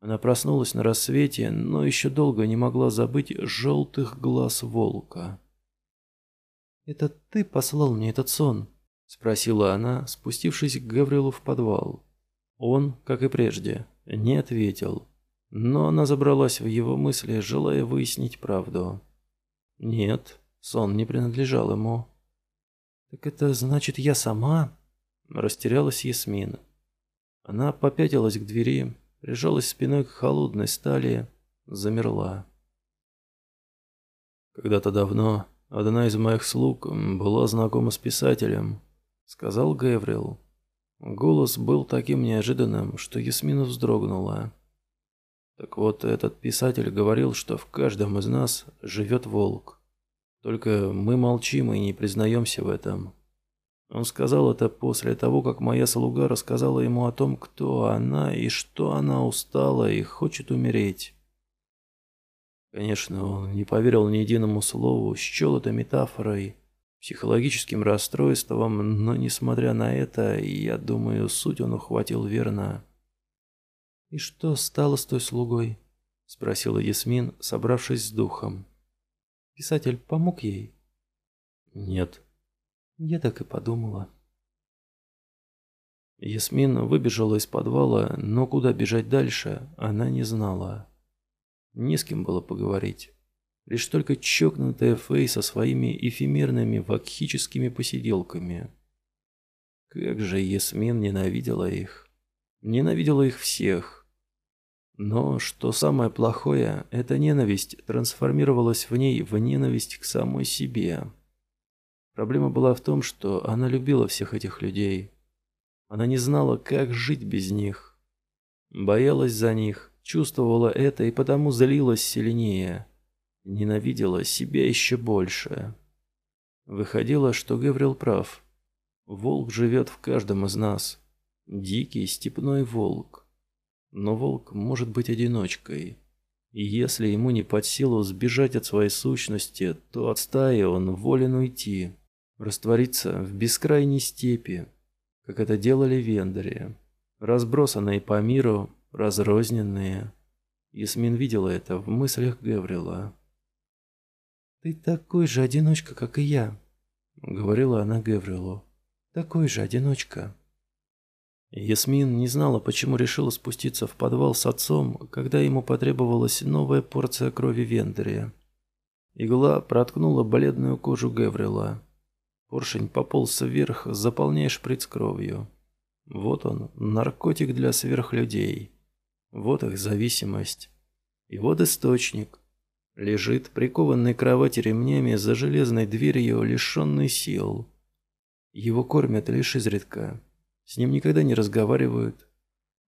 Она проснулась на рассвете, но еще долго не могла забыть желтых глаз волка. «Это ты послал мне этот сон?» — спросила она, спустившись к Гаврилу в подвал. Он, как и прежде, не ответил, но она забралась в его мысли, желая выяснить правду. Нет, сон не принадлежал ему. «Так это значит, я сама?» Растерялась Ясмина. Она попятилась к двери, прижалась спиной к холодной стали, замерла. Когда-то давно одна из моих слуг была знакома с писателем, сказал Гаврил. Голос был таким неожиданным, что Ясмина вздрогнула. Так вот, этот писатель говорил, что в каждом из нас живет волк. Только мы молчим и не признаемся в этом. Он сказал это после того, как моя слуга рассказала ему о том, кто она и что она устала и хочет умереть. Конечно, он не поверил ни единому слову, счел это метафорой, психологическим расстройством, но, несмотря на это, я думаю, суть он ухватил верно. «И что стало с той слугой?» — спросила Ясмин, собравшись с духом. «Писатель помог ей?» «Нет», я так и подумала. Ясмин выбежала из подвала, но куда бежать дальше, она не знала. Не с кем было поговорить. Лишь только чокнутая Фэй со своими эфемерными вакхическими посиделками. Как же Ясмин ненавидела их. Ненавидела их всех. Но, что самое плохое, эта ненависть трансформировалась в ней в ненависть к самой себе. Проблема была в том, что она любила всех этих людей. Она не знала, как жить без них. Боялась за них, чувствовала это и потому злилась сильнее. Ненавидела себя еще больше. Выходило, что Гаврил прав. Волк живет в каждом из нас. Дикий степной волк. Но волк может быть одиночкой. И если ему не под силу сбежать от своей сущности, то от стаи он волен уйти раствориться в бескрайней степи, как это делали вендори, разбросанные по миру, разрозненные. Ясмин видела это в мыслях Гаврила. «Ты такой же одиночка, как и я», — говорила она Гаврилу. «Такой же одиночка». Ясмин не знала, почему решила спуститься в подвал с отцом, когда ему потребовалась новая порция крови Вендория. Игла проткнула бледную кожу Гаврила. Поршень пополз вверх, заполняя шприц кровью. Вот он, наркотик для сверхлюдей. Вот их зависимость. И вот источник. Лежит, прикованный к кровати ремнями за железной дверью, лишенный сил. Его кормят лишь изредка. С ним никогда не разговаривают.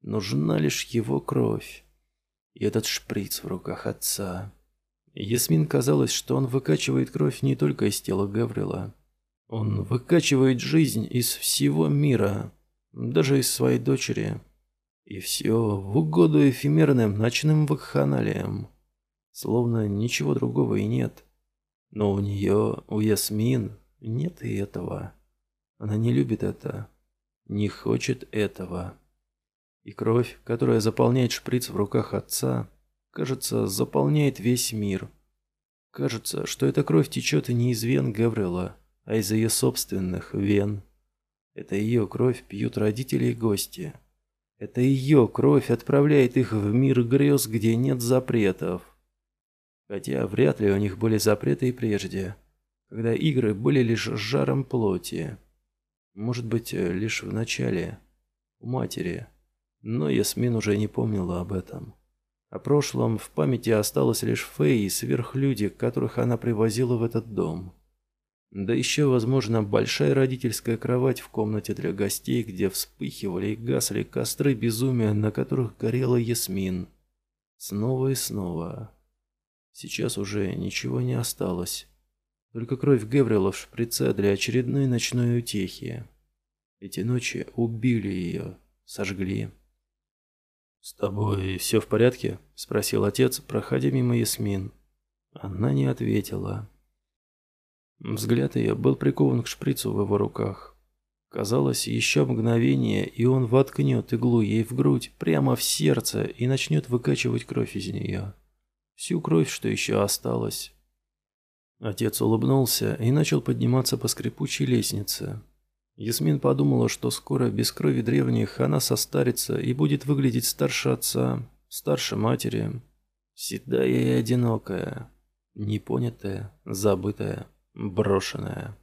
Нужна лишь его кровь. И этот шприц в руках отца. Ясмин казалось, что он выкачивает кровь не только из тела Гаврила, он выкачивает жизнь из всего мира. даже из своей дочери. И все в угоду эфемерным ночным вакханалиям. Словно ничего другого и нет. Но у нее, у Ясмин, нет и этого. Она не любит это, не хочет этого. И кровь, которая заполняет шприц в руках отца, кажется, заполняет весь мир. Кажется, что эта кровь течет не из вен Гаврила, а из ее собственных вен. Это ее кровь пьют родители и гости. Это ее кровь отправляет их в мир грез, где нет запретов. Хотя вряд ли у них были запреты и прежде, когда игры были лишь жаром плоти. Может быть, лишь в начале, у матери. Но Ясмин уже не помнила об этом. О прошлом в памяти осталось лишь Фэй и сверхлюди, которых она привозила в этот дом. Да еще, возможно, большая родительская кровать в комнате для гостей, где вспыхивали и гасли костры безумия, на которых горела Ясмин. Снова и снова. Сейчас уже ничего не осталось. Только кровь Геврила в шприце для очередной ночной утехи. Эти ночи убили ее, сожгли. «С тобой все в порядке?» – спросил отец, проходя мимо Ясмин. Она не ответила. Взгляд ее был прикован к шприцу в его руках. Казалось, еще мгновение, и он воткнет иглу ей в грудь, прямо в сердце, и начнет выкачивать кровь из нее. Всю кровь, что еще осталось. Отец улыбнулся и начал подниматься по скрипучей лестнице. Ясмин подумала, что скоро без крови древних она состарится и будет выглядеть старше отца, старше матери, седая и одинокая, непонятая, забытая, брошенная.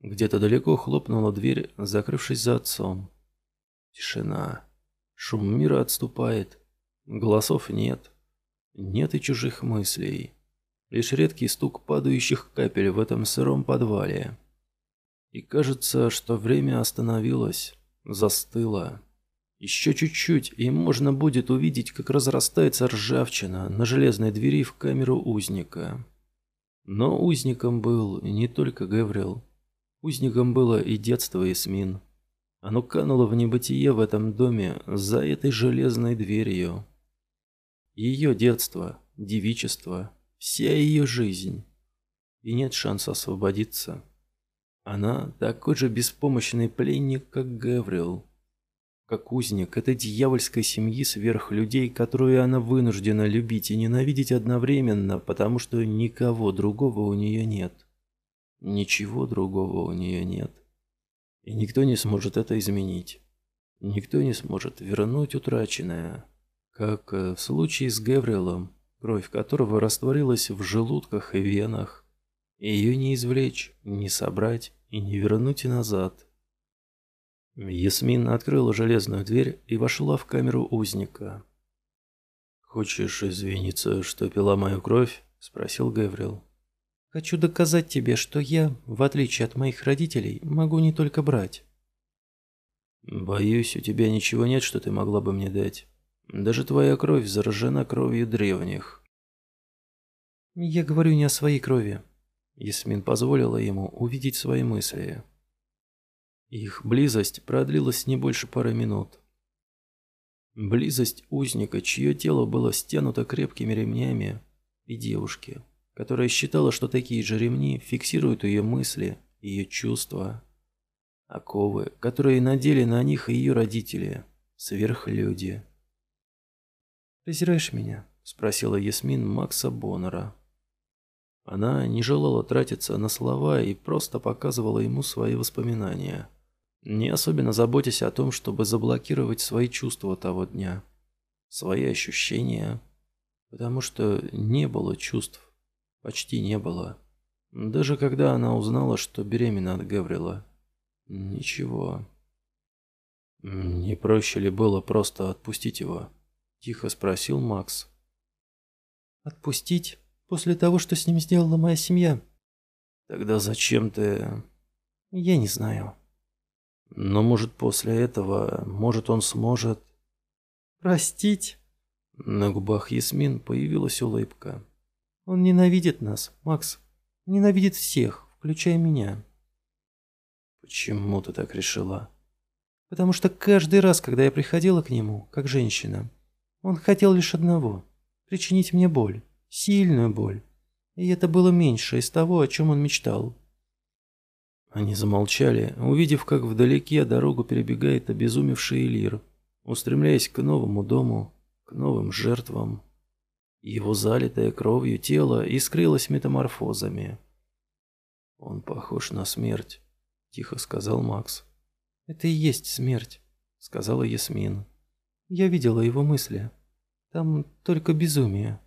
Где-то далеко хлопнула дверь, закрывшись за отцом. Тишина. Шум мира отступает. Голосов нет. Нет и чужих мыслей. Лишь редкий стук падающих капель в этом сыром подвале. И кажется, что время остановилось, застыло. Еще чуть-чуть, и можно будет увидеть, как разрастается ржавчина на железной двери в камеру узника. Но узником был не только Гаврил. Узником было и детство Ясмин. Оно кануло в небытие в этом доме за этой железной дверью. Ее детство, девичество, вся ее жизнь. И нет шанса освободиться. Она такой же беспомощный пленник, как Гаврил. Как узник этой дьявольской семьи сверхлюдей, которую она вынуждена любить и ненавидеть одновременно, потому что никого другого у нее нет. Ничего другого у нее нет. И никто не сможет это изменить. Никто не сможет вернуть утраченное. Как э, в случае с Гаврилом, кровь которого растворилась в желудках и венах. Ее не извлечь, не собрать и не вернуть назад. Ясмин открыла железную дверь и вошла в камеру узника. «Хочешь извиниться, что пила мою кровь?» – спросил Гаврил. «Хочу доказать тебе, что я, в отличие от моих родителей, могу не только брать». «Боюсь, у тебя ничего нет, что ты могла бы мне дать. Даже твоя кровь заражена кровью древних». «Я говорю не о своей крови. Ясмин позволила ему увидеть свои мысли. Их близость продлилась не больше пары минут. Близость узника, чье тело было стянуто крепкими ремнями, и девушки, которая считала, что такие же ремни фиксируют ее мысли, ее чувства. Оковы, которые надели на них ее родители, сверхлюди. «Презираешь меня?» – спросила Ясмин Макса Боннера. Она не желала тратиться на слова и просто показывала ему свои воспоминания, не особенно заботясь о том, чтобы заблокировать свои чувства того дня, свои ощущения, потому что не было чувств, почти не было. Даже когда она узнала, что беременна от Гаврила. Ничего. «Не проще ли было просто отпустить его?» – тихо спросил Макс. «Отпустить?» После того, что с ним сделала моя семья. Тогда зачем ты... Я не знаю. Но может после этого, может он сможет... Простить? На губах Ясмин появилась улыбка. Он ненавидит нас, Макс. Ненавидит всех, включая меня. Почему ты так решила? Потому что каждый раз, когда я приходила к нему, как женщина, он хотел лишь одного – причинить мне боль, сильную боль. И это было меньше из того, о чем он мечтал. Они замолчали, увидев, как вдалеке дорогу перебегает обезумевший Элир, устремляясь к новому дому, к новым жертвам. Его залитое кровью тело искрилось метаморфозами. «Он похож на смерть», — тихо сказал Макс. «Это и есть смерть», — сказала Ясмин. «Я видела его мысли. Там только безумие.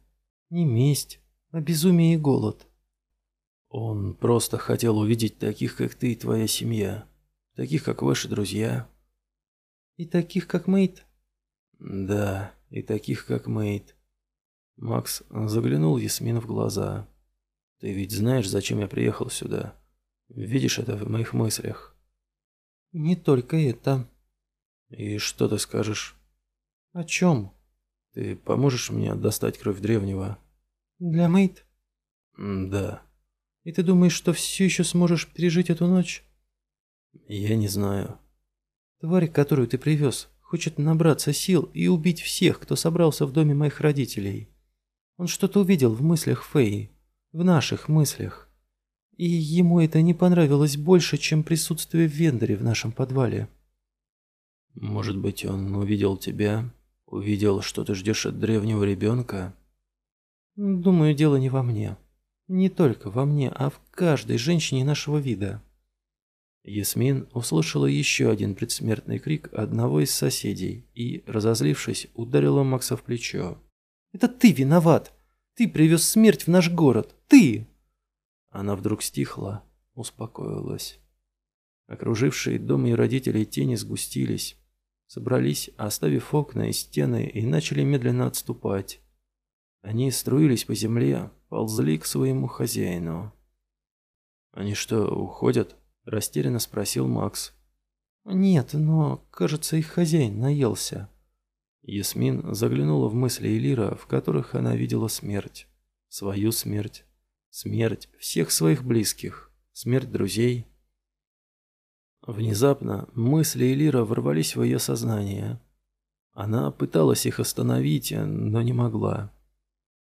Не месть, а безумие и голод». «Он просто хотел увидеть таких, как ты и твоя семья, таких, как ваши друзья». «И таких, как Мэйд?» «Да, и таких, как Мэйд». Макс заглянул Ясмин в глаза. «Ты ведь знаешь, зачем я приехал сюда? Видишь это в моих мыслях?» «Не только это». «И что ты скажешь?» «О чем?» «Ты поможешь мне достать кровь древнего?» «Для Мэйд?» «Да». «И ты думаешь, что все еще сможешь пережить эту ночь?» «Я не знаю». «Тварь, которую ты привез, хочет набраться сил и убить всех, кто собрался в доме моих родителей. Он что-то увидел в мыслях Феи, в наших мыслях. И ему это не понравилось больше, чем присутствие в Вендоре в нашем подвале. Может быть, он увидел тебя, увидел, что ты ждешь от древнего ребенка? Думаю, дело не во мне. Не только во мне, а в каждой женщине нашего вида. Ясмин услышала еще один предсмертный крик одного из соседей и, разозлившись, ударила Макса в плечо. Это ты виноват. Ты привез смерть в наш город. Ты!» Она вдруг стихла, успокоилась. Окружившие дом и родителей тени сгустились, собрались, оставив окна и стены, и начали медленно отступать. Они струились по земле, ползли к своему хозяину. «Они что, уходят?» – растерянно спросил Макс. «Нет, но, кажется, их хозяин наелся», Ясмин заглянула в мысли Элира, в которых она видела смерть. Свою смерть. Смерть всех своих близких. Смерть друзей. Внезапно мысли Элира ворвались в ее сознание. Она пыталась их остановить, но не могла.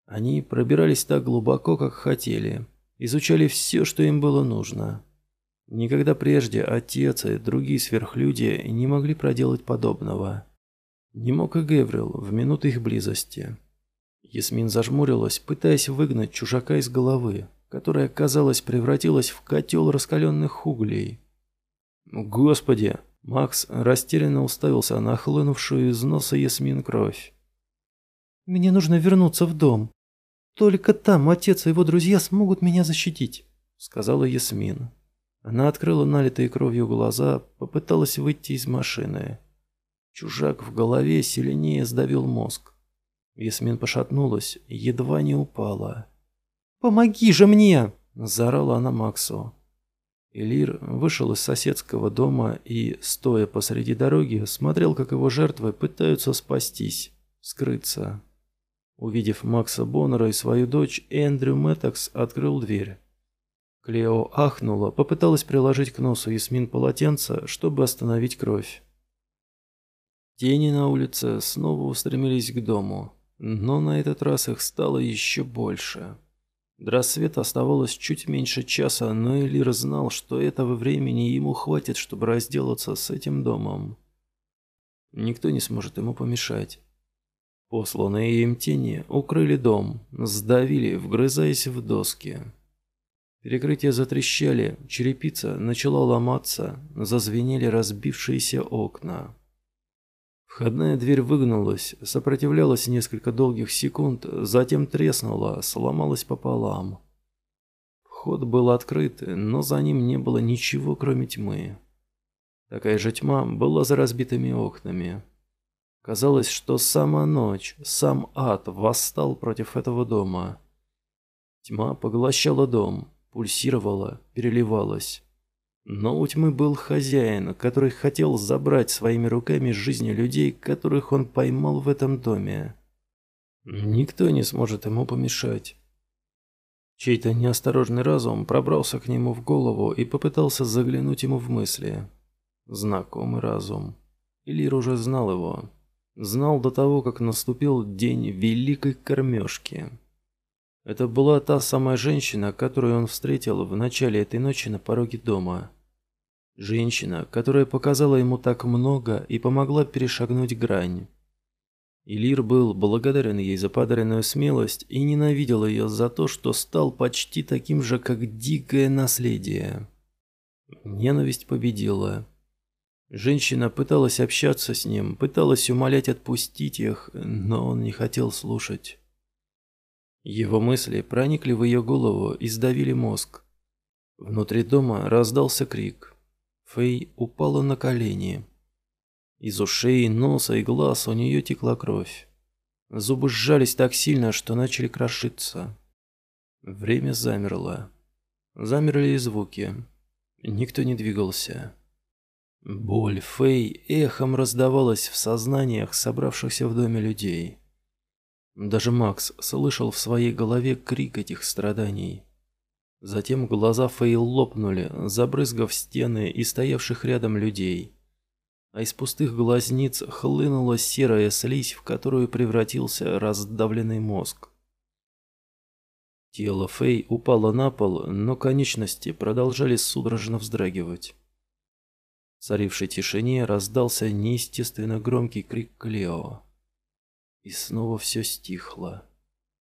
Они пробирались так глубоко, как хотели. Изучали все, что им было нужно. Никогда прежде отец и другие сверхлюди не могли проделать подобного. Не мог и Геврил в минуты их близости. Ясмин зажмурилась, пытаясь выгнать чужака из головы, которая, казалось, превратилась в котел раскаленных углей. «Господи!» Макс растерянно уставился на хлынувшую из носа Ясмин кровь. «Мне нужно вернуться в дом. Только там отец и его друзья смогут меня защитить», — сказала Ясмин. Она открыла налитые кровью глаза, попыталась выйти из машины. Чужак в голове сильнее сдавил мозг. Ясмин пошатнулась, едва не упала. «Помоги же мне!» – заорала она Максу. Элир вышел из соседского дома и, стоя посреди дороги, смотрел, как его жертвы пытаются спастись, скрыться. Увидев Макса Боннера и свою дочь, Эндрю Мэттокс открыл дверь. Клео ахнула, попыталась приложить к носу Ясмин полотенце, чтобы остановить кровь. Тени на улице снова устремились к дому, но на этот раз их стало еще больше. До рассвета оставалось чуть меньше часа, но Элир знал, что этого времени ему хватит, чтобы разделаться с этим домом. Никто не сможет ему помешать. Посланные им тени укрыли дом, сдавили, вгрызаясь в доски. Перекрытия затрещали, черепица начала ломаться, зазвенели разбившиеся окна. Входная дверь выгнулась, сопротивлялась несколько долгих секунд, затем треснула, сломалась пополам. Вход был открыт, но за ним не было ничего, кроме тьмы. Такая же тьма была за разбитыми окнами. Казалось, что сама ночь, сам ад восстал против этого дома. Тьма поглощала дом, пульсировала, переливалась. Но у тьмы был хозяин, который хотел забрать своими руками жизни людей, которых он поймал в этом доме. Никто не сможет ему помешать. Чей-то неосторожный разум пробрался к нему в голову и попытался заглянуть ему в мысли. Знакомый разум. Элир уже знал его. Знал до того, как наступил день великой кормежки. Это была та самая женщина, которую он встретил в начале этой ночи на пороге дома. Женщина, которая показала ему так много и помогла перешагнуть грань. Илир был благодарен ей за подаренную смелость и ненавидел ее за то, что стал почти таким же, как дикое наследие. Ненависть победила. Женщина пыталась общаться с ним, пыталась умолять отпустить их, но он не хотел слушать. Его мысли проникли в ее голову и сдавили мозг. Внутри дома раздался крик. Фэй упала на колени. Из ушей, носа и глаз у нее текла кровь. Зубы сжались так сильно, что начали крошиться. Время замерло. Замерли и звуки. Никто не двигался. Боль Фэй эхом раздавалась в сознаниях собравшихся в доме людей. Даже Макс слышал в своей голове крик этих страданий. Затем глаза Фэй лопнули, забрызгав стены и стоявших рядом людей. А из пустых глазниц хлынула серая слизь, в которую превратился раздавленный мозг. Тело Фэй упало на пол, но конечности продолжали судорожно вздрагивать. Царившей тишине раздался неестественно громкий крик Клео. И снова все стихло.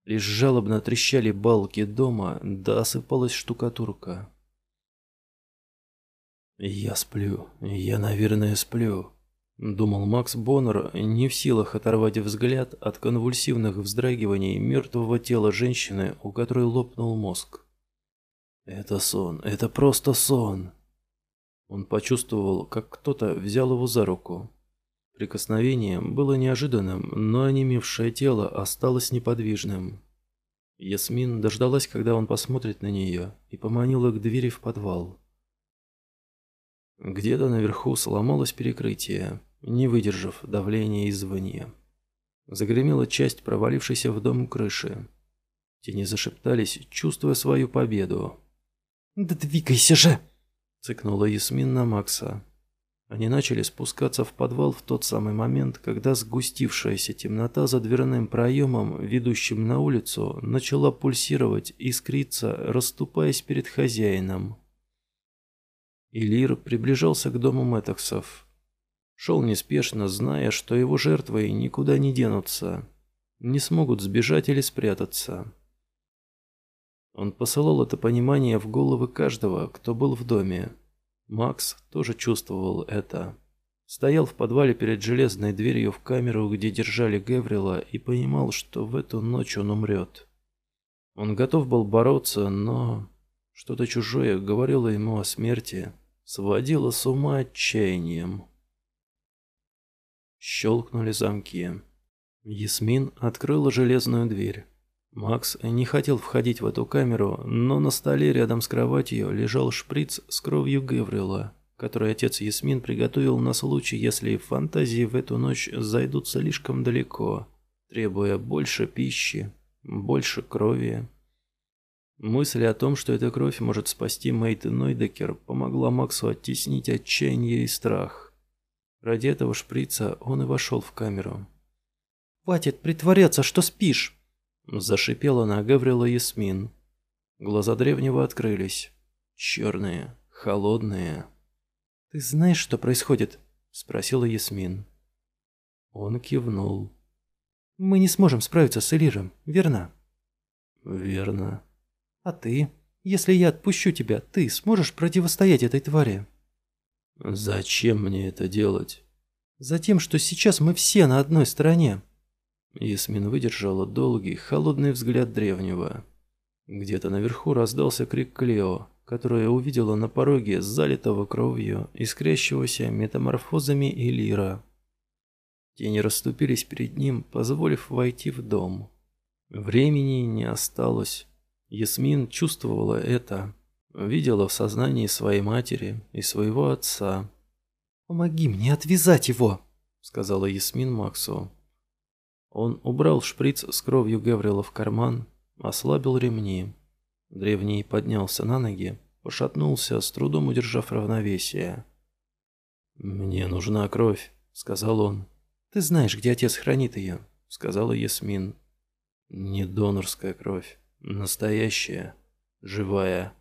Лишь жалобно трещали балки дома, да осыпалась штукатурка. «Я сплю, я, наверное, сплю», — думал Макс Боннер, не в силах оторвать взгляд от конвульсивных вздрагиваний мертвого тела женщины, у которой лопнул мозг. «Это сон, это просто сон». Он почувствовал, как кто-то взял его за руку. Прикосновение было неожиданным, но онемевшее тело осталось неподвижным. Ясмин дождалась, когда он посмотрит на нее, и поманила к двери в подвал. Где-то наверху сломалось перекрытие, не выдержав давления извне. Загремела часть провалившейся в дом крыши. Тени зашептались, чувствуя свою победу. «Да двигайся же!» — цыкнула Ясмин на Макса. Они начали спускаться в подвал в тот самый момент, когда сгустившаяся темнота за дверным проемом, ведущим на улицу, начала пульсировать, искриться, расступаясь перед хозяином. Илир приближался к дому Мэттоксов. Шел неспешно, зная, что его жертвы никуда не денутся, не смогут сбежать или спрятаться. Он посылал это понимание в головы каждого, кто был в доме. Макс тоже чувствовал это. Стоял в подвале перед железной дверью в камеру, где держали Геврила, и понимал, что в эту ночь он умрет. Он готов был бороться, но что-то чужое говорило ему о смерти, сводило с ума отчаянием. Щелкнули замки. Ясмин открыла железную дверь. Макс не хотел входить в эту камеру, но на столе рядом с кроватью лежал шприц с кровью Геврила, который отец Ясмин приготовил на случай, если фантазии в эту ночь зайдут слишком далеко, требуя больше пищи, больше крови. Мысль о том, что эта кровь может спасти Мейт Нойдекер, помогла Максу оттеснить отчаяние и страх. Ради этого шприца он и вошел в камеру. «Хватит притворяться, что спишь!» Зашипела на Гаврила Ясмин. Глаза древнего открылись. Черные, холодные. «Ты знаешь, что происходит?» – спросила Ясмин. Он кивнул. «Мы не сможем справиться с Элиром, верно?» «Верно». «А ты? Если я отпущу тебя, ты сможешь противостоять этой твари?» «Зачем мне это делать?» «Затем, что сейчас мы все на одной стороне. Ясмин выдержала долгий, холодный взгляд древнего. Где-то наверху раздался крик Клео, которая увидела на пороге залитого кровью, искрящегося метаморфозами Элира. Тени расступились перед ним, позволив войти в дом. Времени не осталось. Ясмин чувствовала это, видела в сознании своей матери и своего отца. «Помоги мне отвязать его», — сказала Ясмин Максу. Он убрал шприц с кровью Гаврила в карман, ослабил ремни. Древний поднялся на ноги, пошатнулся, с трудом удержав равновесие. «Мне нужна кровь», — сказал он. «Ты знаешь, где отец хранит ее», — сказала Ясмин. «Не донорская кровь, настоящая, живая,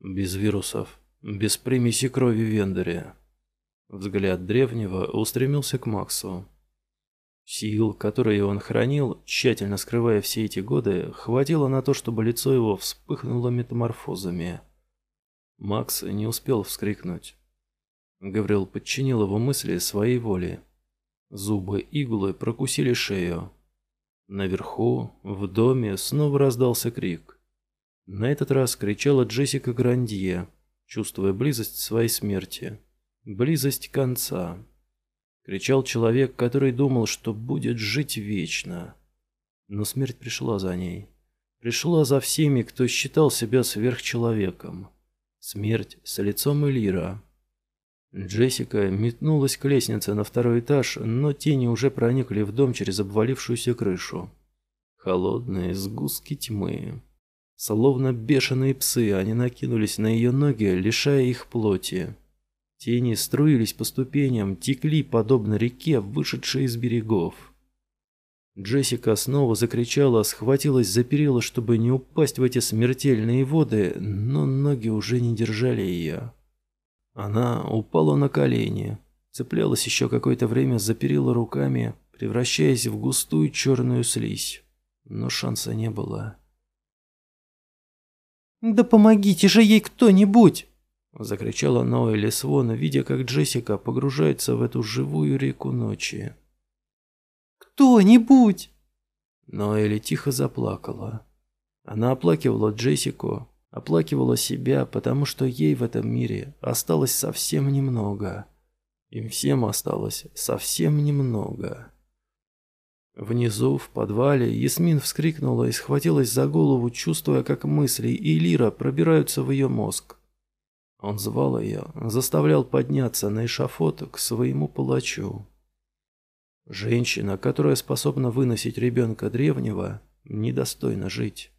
без вирусов, без примеси крови Вендоря». Взгляд древнего устремился к Максу. Сил, которые он хранил, тщательно скрывая все эти годы, хватило на то, чтобы лицо его вспыхнуло метаморфозами. Макс не успел вскрикнуть. Гаврил подчинил его мысли своей воле. Зубы иглы прокусили шею. Наверху, в доме, снова раздался крик. На этот раз кричала Джессика Грандье, чувствуя близость своей смерти, близость конца. Кричал человек, который думал, что будет жить вечно. Но смерть пришла за ней. Пришла за всеми, кто считал себя сверхчеловеком. Смерть с лицом Элира. Джессика метнулась к лестнице на второй этаж, но тени уже проникли в дом через обвалившуюся крышу. Холодные сгустки тьмы. Словно бешеные псы, они накинулись на ее ноги, лишая их плоти. Тени струились по ступеням, текли, подобно реке, вышедшей из берегов. Джессика снова закричала, схватилась за перила, чтобы не упасть в эти смертельные воды, но ноги уже не держали ее. Она упала на колени, цеплялась еще какое-то время за перила руками, превращаясь в густую черную слизь. Но шанса не было. «Да помогите же ей кто-нибудь!» Закричала Ноэли Свон, видя, как Джессика погружается в эту живую реку ночи. «Кто-нибудь!» Ноэли тихо заплакала. Она оплакивала Джессику, оплакивала себя, потому что ей в этом мире осталось совсем немного. Им всем осталось совсем немного. Внизу, в подвале, Ясмин вскрикнула и схватилась за голову, чувствуя, как мысли и лира пробираются в ее мозг. Он звал ее, заставлял подняться на эшафот к своему палачу. Женщина, которая способна выносить ребенка древнего, недостойна жить.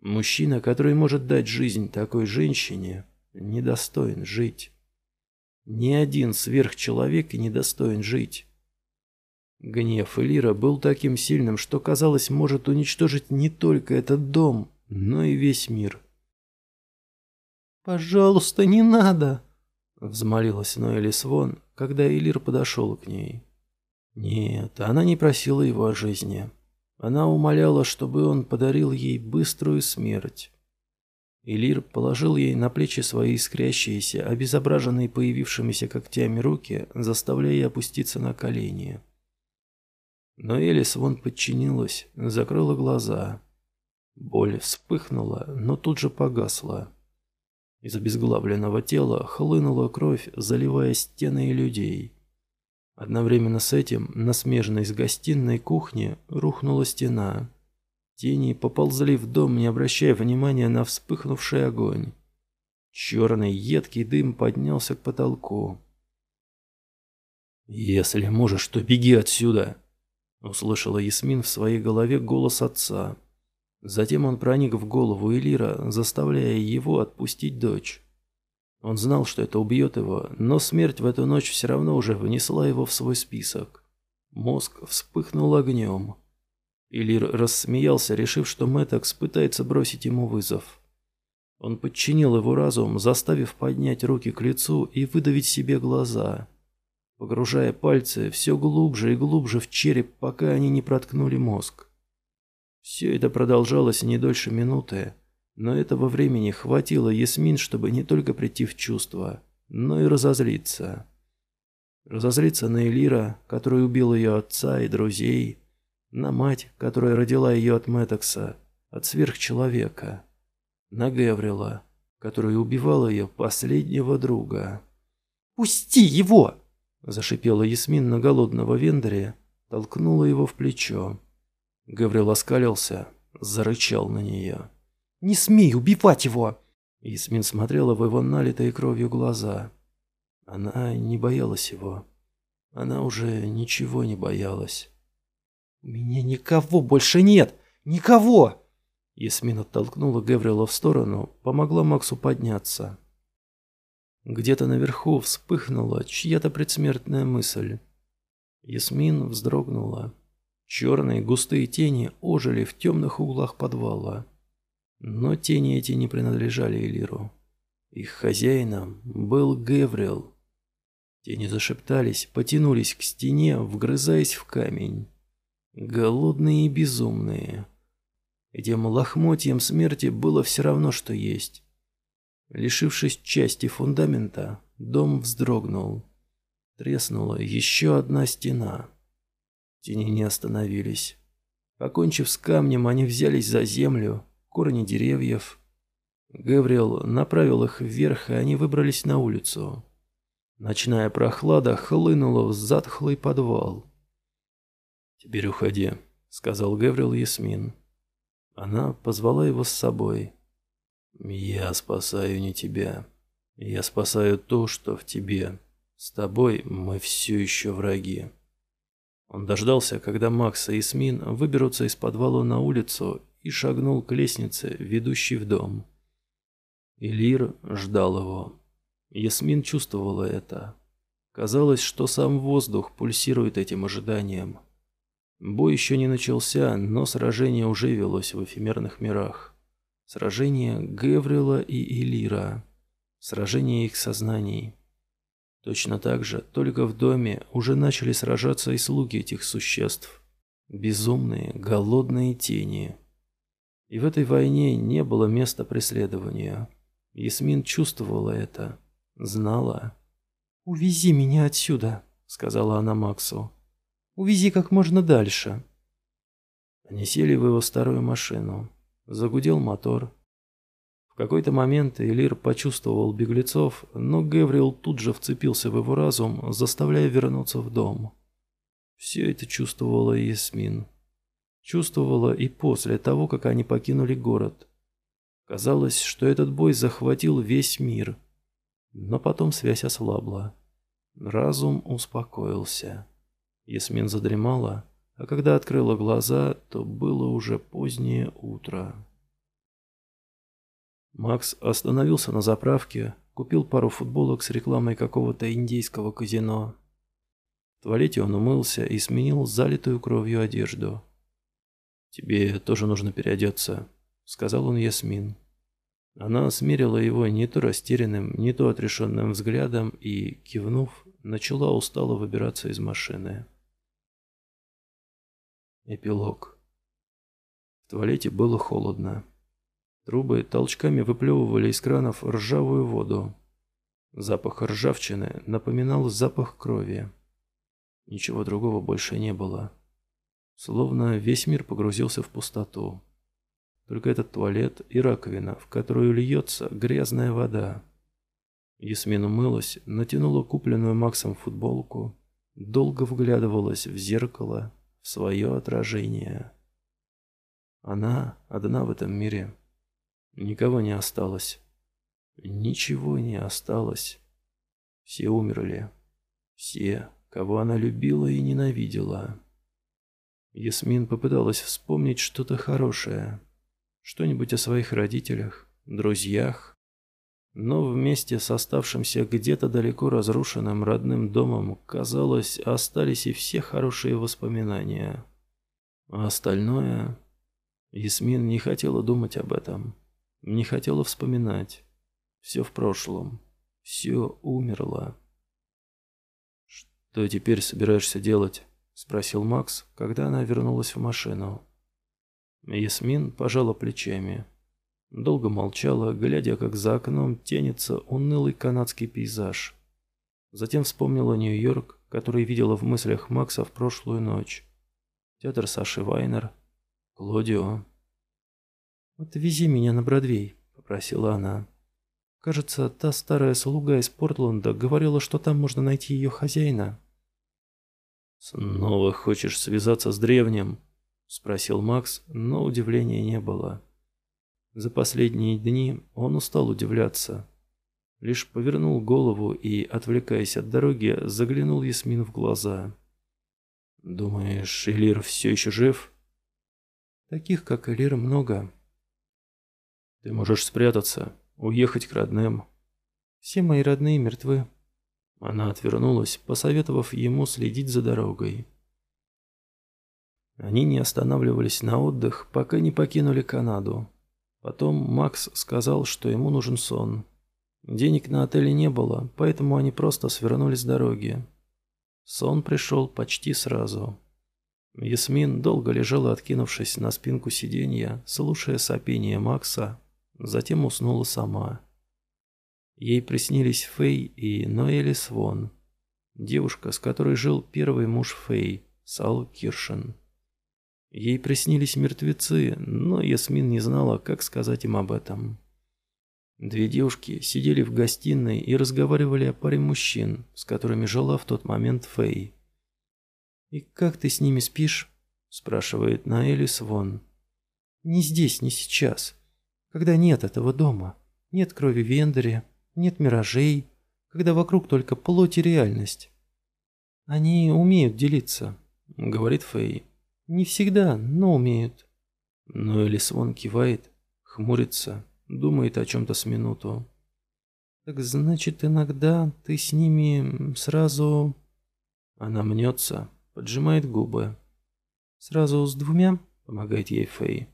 Мужчина, который может дать жизнь такой женщине, недостоин жить. Ни один сверхчеловек недостоин жить. Гнев Элира был таким сильным, что, казалось, может уничтожить не только этот дом, но и весь мир. «Пожалуйста, не надо!» Взмолилась Ноэли Свон, когда Элир подошел к ней. Нет, она не просила его о жизни. Она умоляла, чтобы он подарил ей быструю смерть. Элир положил ей на плечи свои искрящиеся, обезображенные появившимися когтями руки, заставляя опуститься на колени. Но Элис вон подчинилась, закрыла глаза. Боль вспыхнула, но тут же погасла. Из обезглавленного тела хлынула кровь, заливая стены и людей. Одновременно с этим на смежной с гостиной кухни рухнула стена. Тени поползли в дом, не обращая внимания на вспыхнувший огонь. Черный едкий дым поднялся к потолку. «Если можешь, то беги отсюда!» Услышала Ясмин в своей голове голос отца. Затем он проник в голову Элира, заставляя его отпустить дочь. Он знал, что это убьет его, но смерть в эту ночь все равно уже внесла его в свой список. Мозг вспыхнул огнем. Элир рассмеялся, решив, что Мэттокс пытается бросить ему вызов. Он подчинил его разум, заставив поднять руки к лицу и выдавить себе глаза, погружая пальцы все глубже и глубже в череп, пока они не проткнули мозг. Все это продолжалось не дольше минуты, но этого времени хватило Ясмин, чтобы не только прийти в чувство, но и разозлиться. Разозлиться на Элира, который убил ее отца и друзей, на мать, которая родила ее от Мэтокса, от сверхчеловека, на Геврила, который убивал ее последнего друга. «Пусти его!» – зашипела Ясмин на голодного вендоре, толкнула его в плечо. Гаврил оскалился, зарычал на нее. «Не смей убивать его!» Исмин смотрела в его налитые кровью глаза. Она не боялась его. Она уже ничего не боялась. «У меня никого больше нет! Никого!» Ясмин оттолкнула Гаврила в сторону, помогла Максу подняться. Где-то наверху вспыхнула чья-то предсмертная мысль. Ясмин вздрогнула. Черные густые тени ожили в темных углах подвала. Но тени эти не принадлежали Элиру. Их хозяином был Геврил. Тени зашептались, потянулись к стене, вгрызаясь в камень. Голодные и безумные. Этим лохмотьям смерти было все равно, что есть. Лишившись части фундамента, дом вздрогнул. Треснула еще одна стена. Тени не остановились. Покончив с камнем, они взялись за землю, корни деревьев. Гавриэл направил их вверх, и они выбрались на улицу. Ночная прохлада хлынула в затхлый подвал. «Теперь уходи», — сказал Гавриэл Ясмин. Она позвала его с собой. «Я спасаю не тебя. Я спасаю то, что в тебе. С тобой мы все еще враги». Он дождался, когда Макс и Ясмин выберутся из подвала на улицу и шагнул к лестнице, ведущей в дом. Илир ждал его. Ясмин чувствовала это. Казалось, что сам воздух пульсирует этим ожиданием. Бой еще не начался, но сражение уже велось в эфемерных мирах. Сражение Геврила и Илира. Сражение их сознаний. Точно так же, только в доме уже начали сражаться и слуги этих существ. Безумные, голодные тени. И в этой войне не было места преследования. Ясмин чувствовала это, знала. «Увези меня отсюда», — сказала она Максу. Увези как можно дальше». Они сели в его старую машину. Загудел мотор. В какой-то момент Элир почувствовал беглецов, но Геврил тут же вцепился в его разум, заставляя вернуться в дом. Все это чувствовала Ясмин. Чувствовала и после того, как они покинули город. Казалось, что этот бой захватил весь мир. Но потом связь ослабла. Разум успокоился. Ясмин задремала, а когда открыла глаза, то было уже позднее утро. Макс остановился на заправке, купил пару футболок с рекламой какого-то индийского казино. В туалете он умылся и сменил залитую кровью одежду. «Тебе тоже нужно переодеться», — сказал он Ясмин. Она смерила его не то растерянным, не то отрешенным взглядом и, кивнув, начала устало выбираться из машины. Эпилог. В туалете было холодно. Трубы толчками выплевывали из кранов ржавую воду. Запах ржавчины напоминал запах крови. Ничего другого больше не было. Словно весь мир погрузился в пустоту. Только этот туалет и раковина, в которую льется грязная вода. Ясмин умылась, натянула купленную Максом футболку, долго вглядывалась в зеркало свое отражение. Она одна в этом мире. Никого не осталось. Ничего не осталось. Все умерли. Все, кого она любила и ненавидела. Ясмин попыталась вспомнить что-то хорошее. Что-нибудь о своих родителях, друзьях, но вместе с оставшимся где-то далеко разрушенным родным домом, казалось, остались и все хорошие воспоминания. А остальное... Ясмин не хотела думать об этом. Не хотела вспоминать. Все в прошлом. Все умерло. «Что теперь собираешься делать?» — спросил Макс, когда она вернулась в машину. Ясмин пожала плечами. Долго молчала, глядя, как за окном тянется унылый канадский пейзаж. Затем вспомнила Нью-Йорк, который видела в мыслях Макса в прошлую ночь. Театр Саши Вайнер. Клодио. «Отвези меня на Бродвей», — попросила она. Кажется, та старая слуга из Портленда говорила, что там можно найти ее хозяина. «Снова хочешь связаться с древним?» — спросил Макс, но удивления не было. За последние дни он устал удивляться. Лишь повернул голову и, отвлекаясь от дороги, заглянул Ясмин в глаза. «Думаешь, Элир все еще жив?» «Таких, как Элир, много». «Ты можешь спрятаться, уехать к родным». «Все мои родные мертвы». Она отвернулась, посоветовав ему следить за дорогой. Они не останавливались на отдых, пока не покинули Канаду. Потом Макс сказал, что ему нужен сон. Денег на отеле не было, поэтому они просто свернули с дороги. Сон пришел почти сразу. Ясмин долго лежала, откинувшись на спинку сиденья, слушая сопение Макса, затем уснула сама. Ей приснились Фэй и Ноэли Свон, девушка, с которой жил первый муж Фэй, Сал Киршен. Ей приснились мертвецы, но Ясмин не знала, как сказать им об этом. Две девушки сидели в гостиной и разговаривали о паре мужчин, с которыми жила в тот момент Фэй. «И как ты с ними спишь?» – спрашивает Наэли Свон. «Не здесь, не сейчас. Когда нет этого дома. Нет крови в Вендоре, нет миражей, когда вокруг только плоть и реальность. Они умеют делиться», – говорит Фэй. «Не всегда, но умеют». Ноэли Свон кивает, хмурится Думает о чем-то с минуту. Так значит, иногда ты с ними сразу... Она мнется, поджимает губы. Сразу с двумя? Помогает ей Фэй.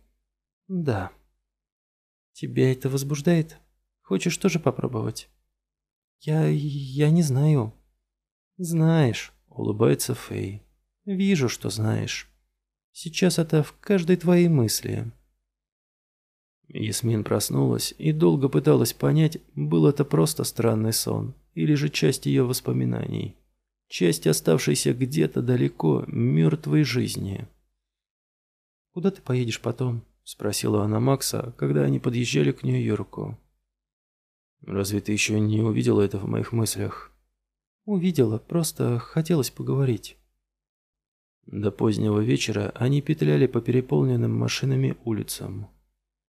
Да. Тебя это возбуждает? Хочешь тоже попробовать? Я... я не знаю. Знаешь, улыбается Фэй. Вижу, что знаешь. Сейчас это в каждой твоей мысли. Ясмин проснулась и долго пыталась понять, был это просто странный сон или же часть ее воспоминаний. Часть, оставшейся где-то далеко, мертвой жизни. «Куда ты поедешь потом?» – спросила она Макса, когда они подъезжали к Нью-Йорку. «Разве ты еще не увидела это в моих мыслях?» «Увидела, просто хотелось поговорить». До позднего вечера они петляли по переполненным машинами улицам.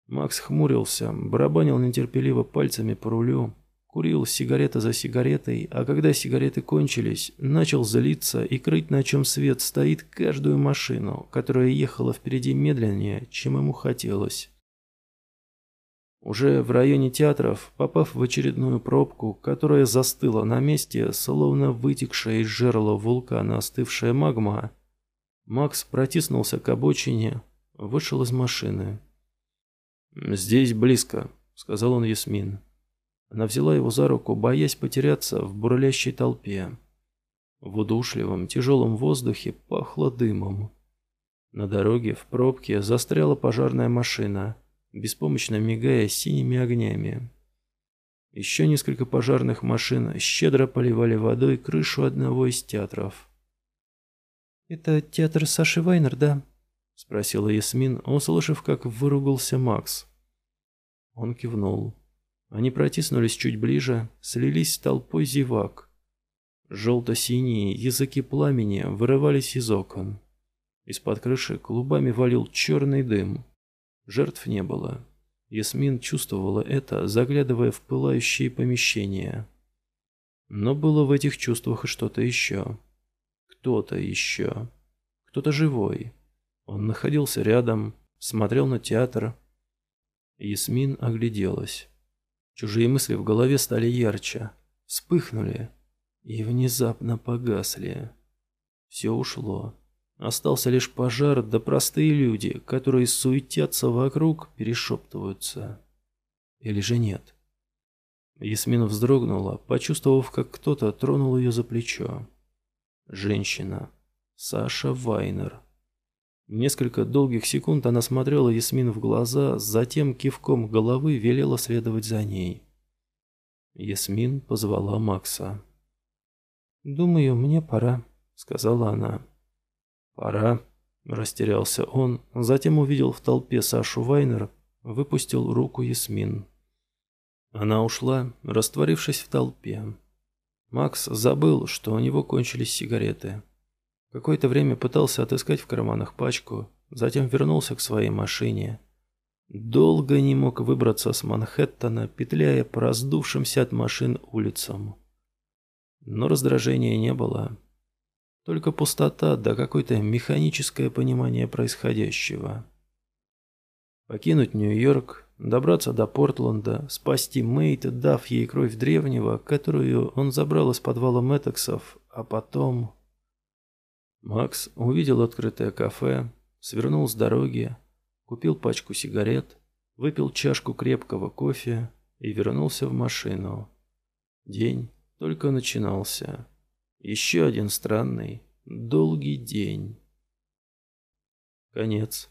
Макс хмурился, барабанил нетерпеливо пальцами по рулю, курил сигарета за сигаретой, а когда сигареты кончились, начал злиться и крыть, на чем свет стоит каждую машину, которая ехала впереди медленнее, чем ему хотелось. Уже в районе театров, попав в очередную пробку, которая застыла на месте, словно вытекшая из жерла вулкана остывшая магма, Макс протиснулся к обочине, вышел из машины. «Здесь близко», — сказал он Ясмин. Она взяла его за руку, боясь потеряться в бурлящей толпе. В удушливом, тяжелом воздухе пахло дымом. На дороге в пробке застряла пожарная машина, беспомощно мигая синими огнями. Еще несколько пожарных машин щедро поливали водой крышу одного из театров. «Это театр Саши Вайнер, да?» — спросила Ясмин, услышав, как выругался Макс. Он кивнул. Они протиснулись чуть ближе, слились с толпой зевак. Желто-синие языки пламени вырывались из окон. Из-под крыши клубами валил черный дым. Жертв не было. Ясмин чувствовала это, заглядывая в пылающие помещения. Но было в этих чувствах и что-то еще. Кто-то еще. Кто-то живой. Он находился рядом, смотрел на театр. Ясмин огляделась. Чужие мысли в голове стали ярче, вспыхнули и внезапно погасли. Все ушло. Остался лишь пожар, да простые люди, которые суетятся вокруг, перешептываются. Или же нет? Ясмин вздрогнула, почувствовав, как кто-то тронул ее за плечо. Женщина. Саша Вайнер. Несколько долгих секунд она смотрела Ясмин в глаза, затем кивком головы велела следовать за ней. Ясмин позвала Макса. «Думаю, мне пора», — сказала она. «Пора», — растерялся он, затем увидел в толпе Сашу Вайнер, выпустил руку Ясмин. Она ушла, растворившись в толпе. Макс забыл, что у него кончились сигареты. Какое-то время пытался отыскать в карманах пачку, затем вернулся к своей машине. Долго не мог выбраться с Манхэттена, петляя по раздувшимся от машин улицам. Но раздражения не было. Только пустота да какое-то механическое понимание происходящего. Покинуть Нью-Йорк, добраться до Портленда, спасти Мейт, дав ей кровь древнего, которую он забрал из подвала Мэттексов, а потом... Макс увидел открытое кафе, свернул с дороги, купил пачку сигарет, выпил чашку крепкого кофе и вернулся в машину. День только начинался. Еще один странный, долгий день. Конец.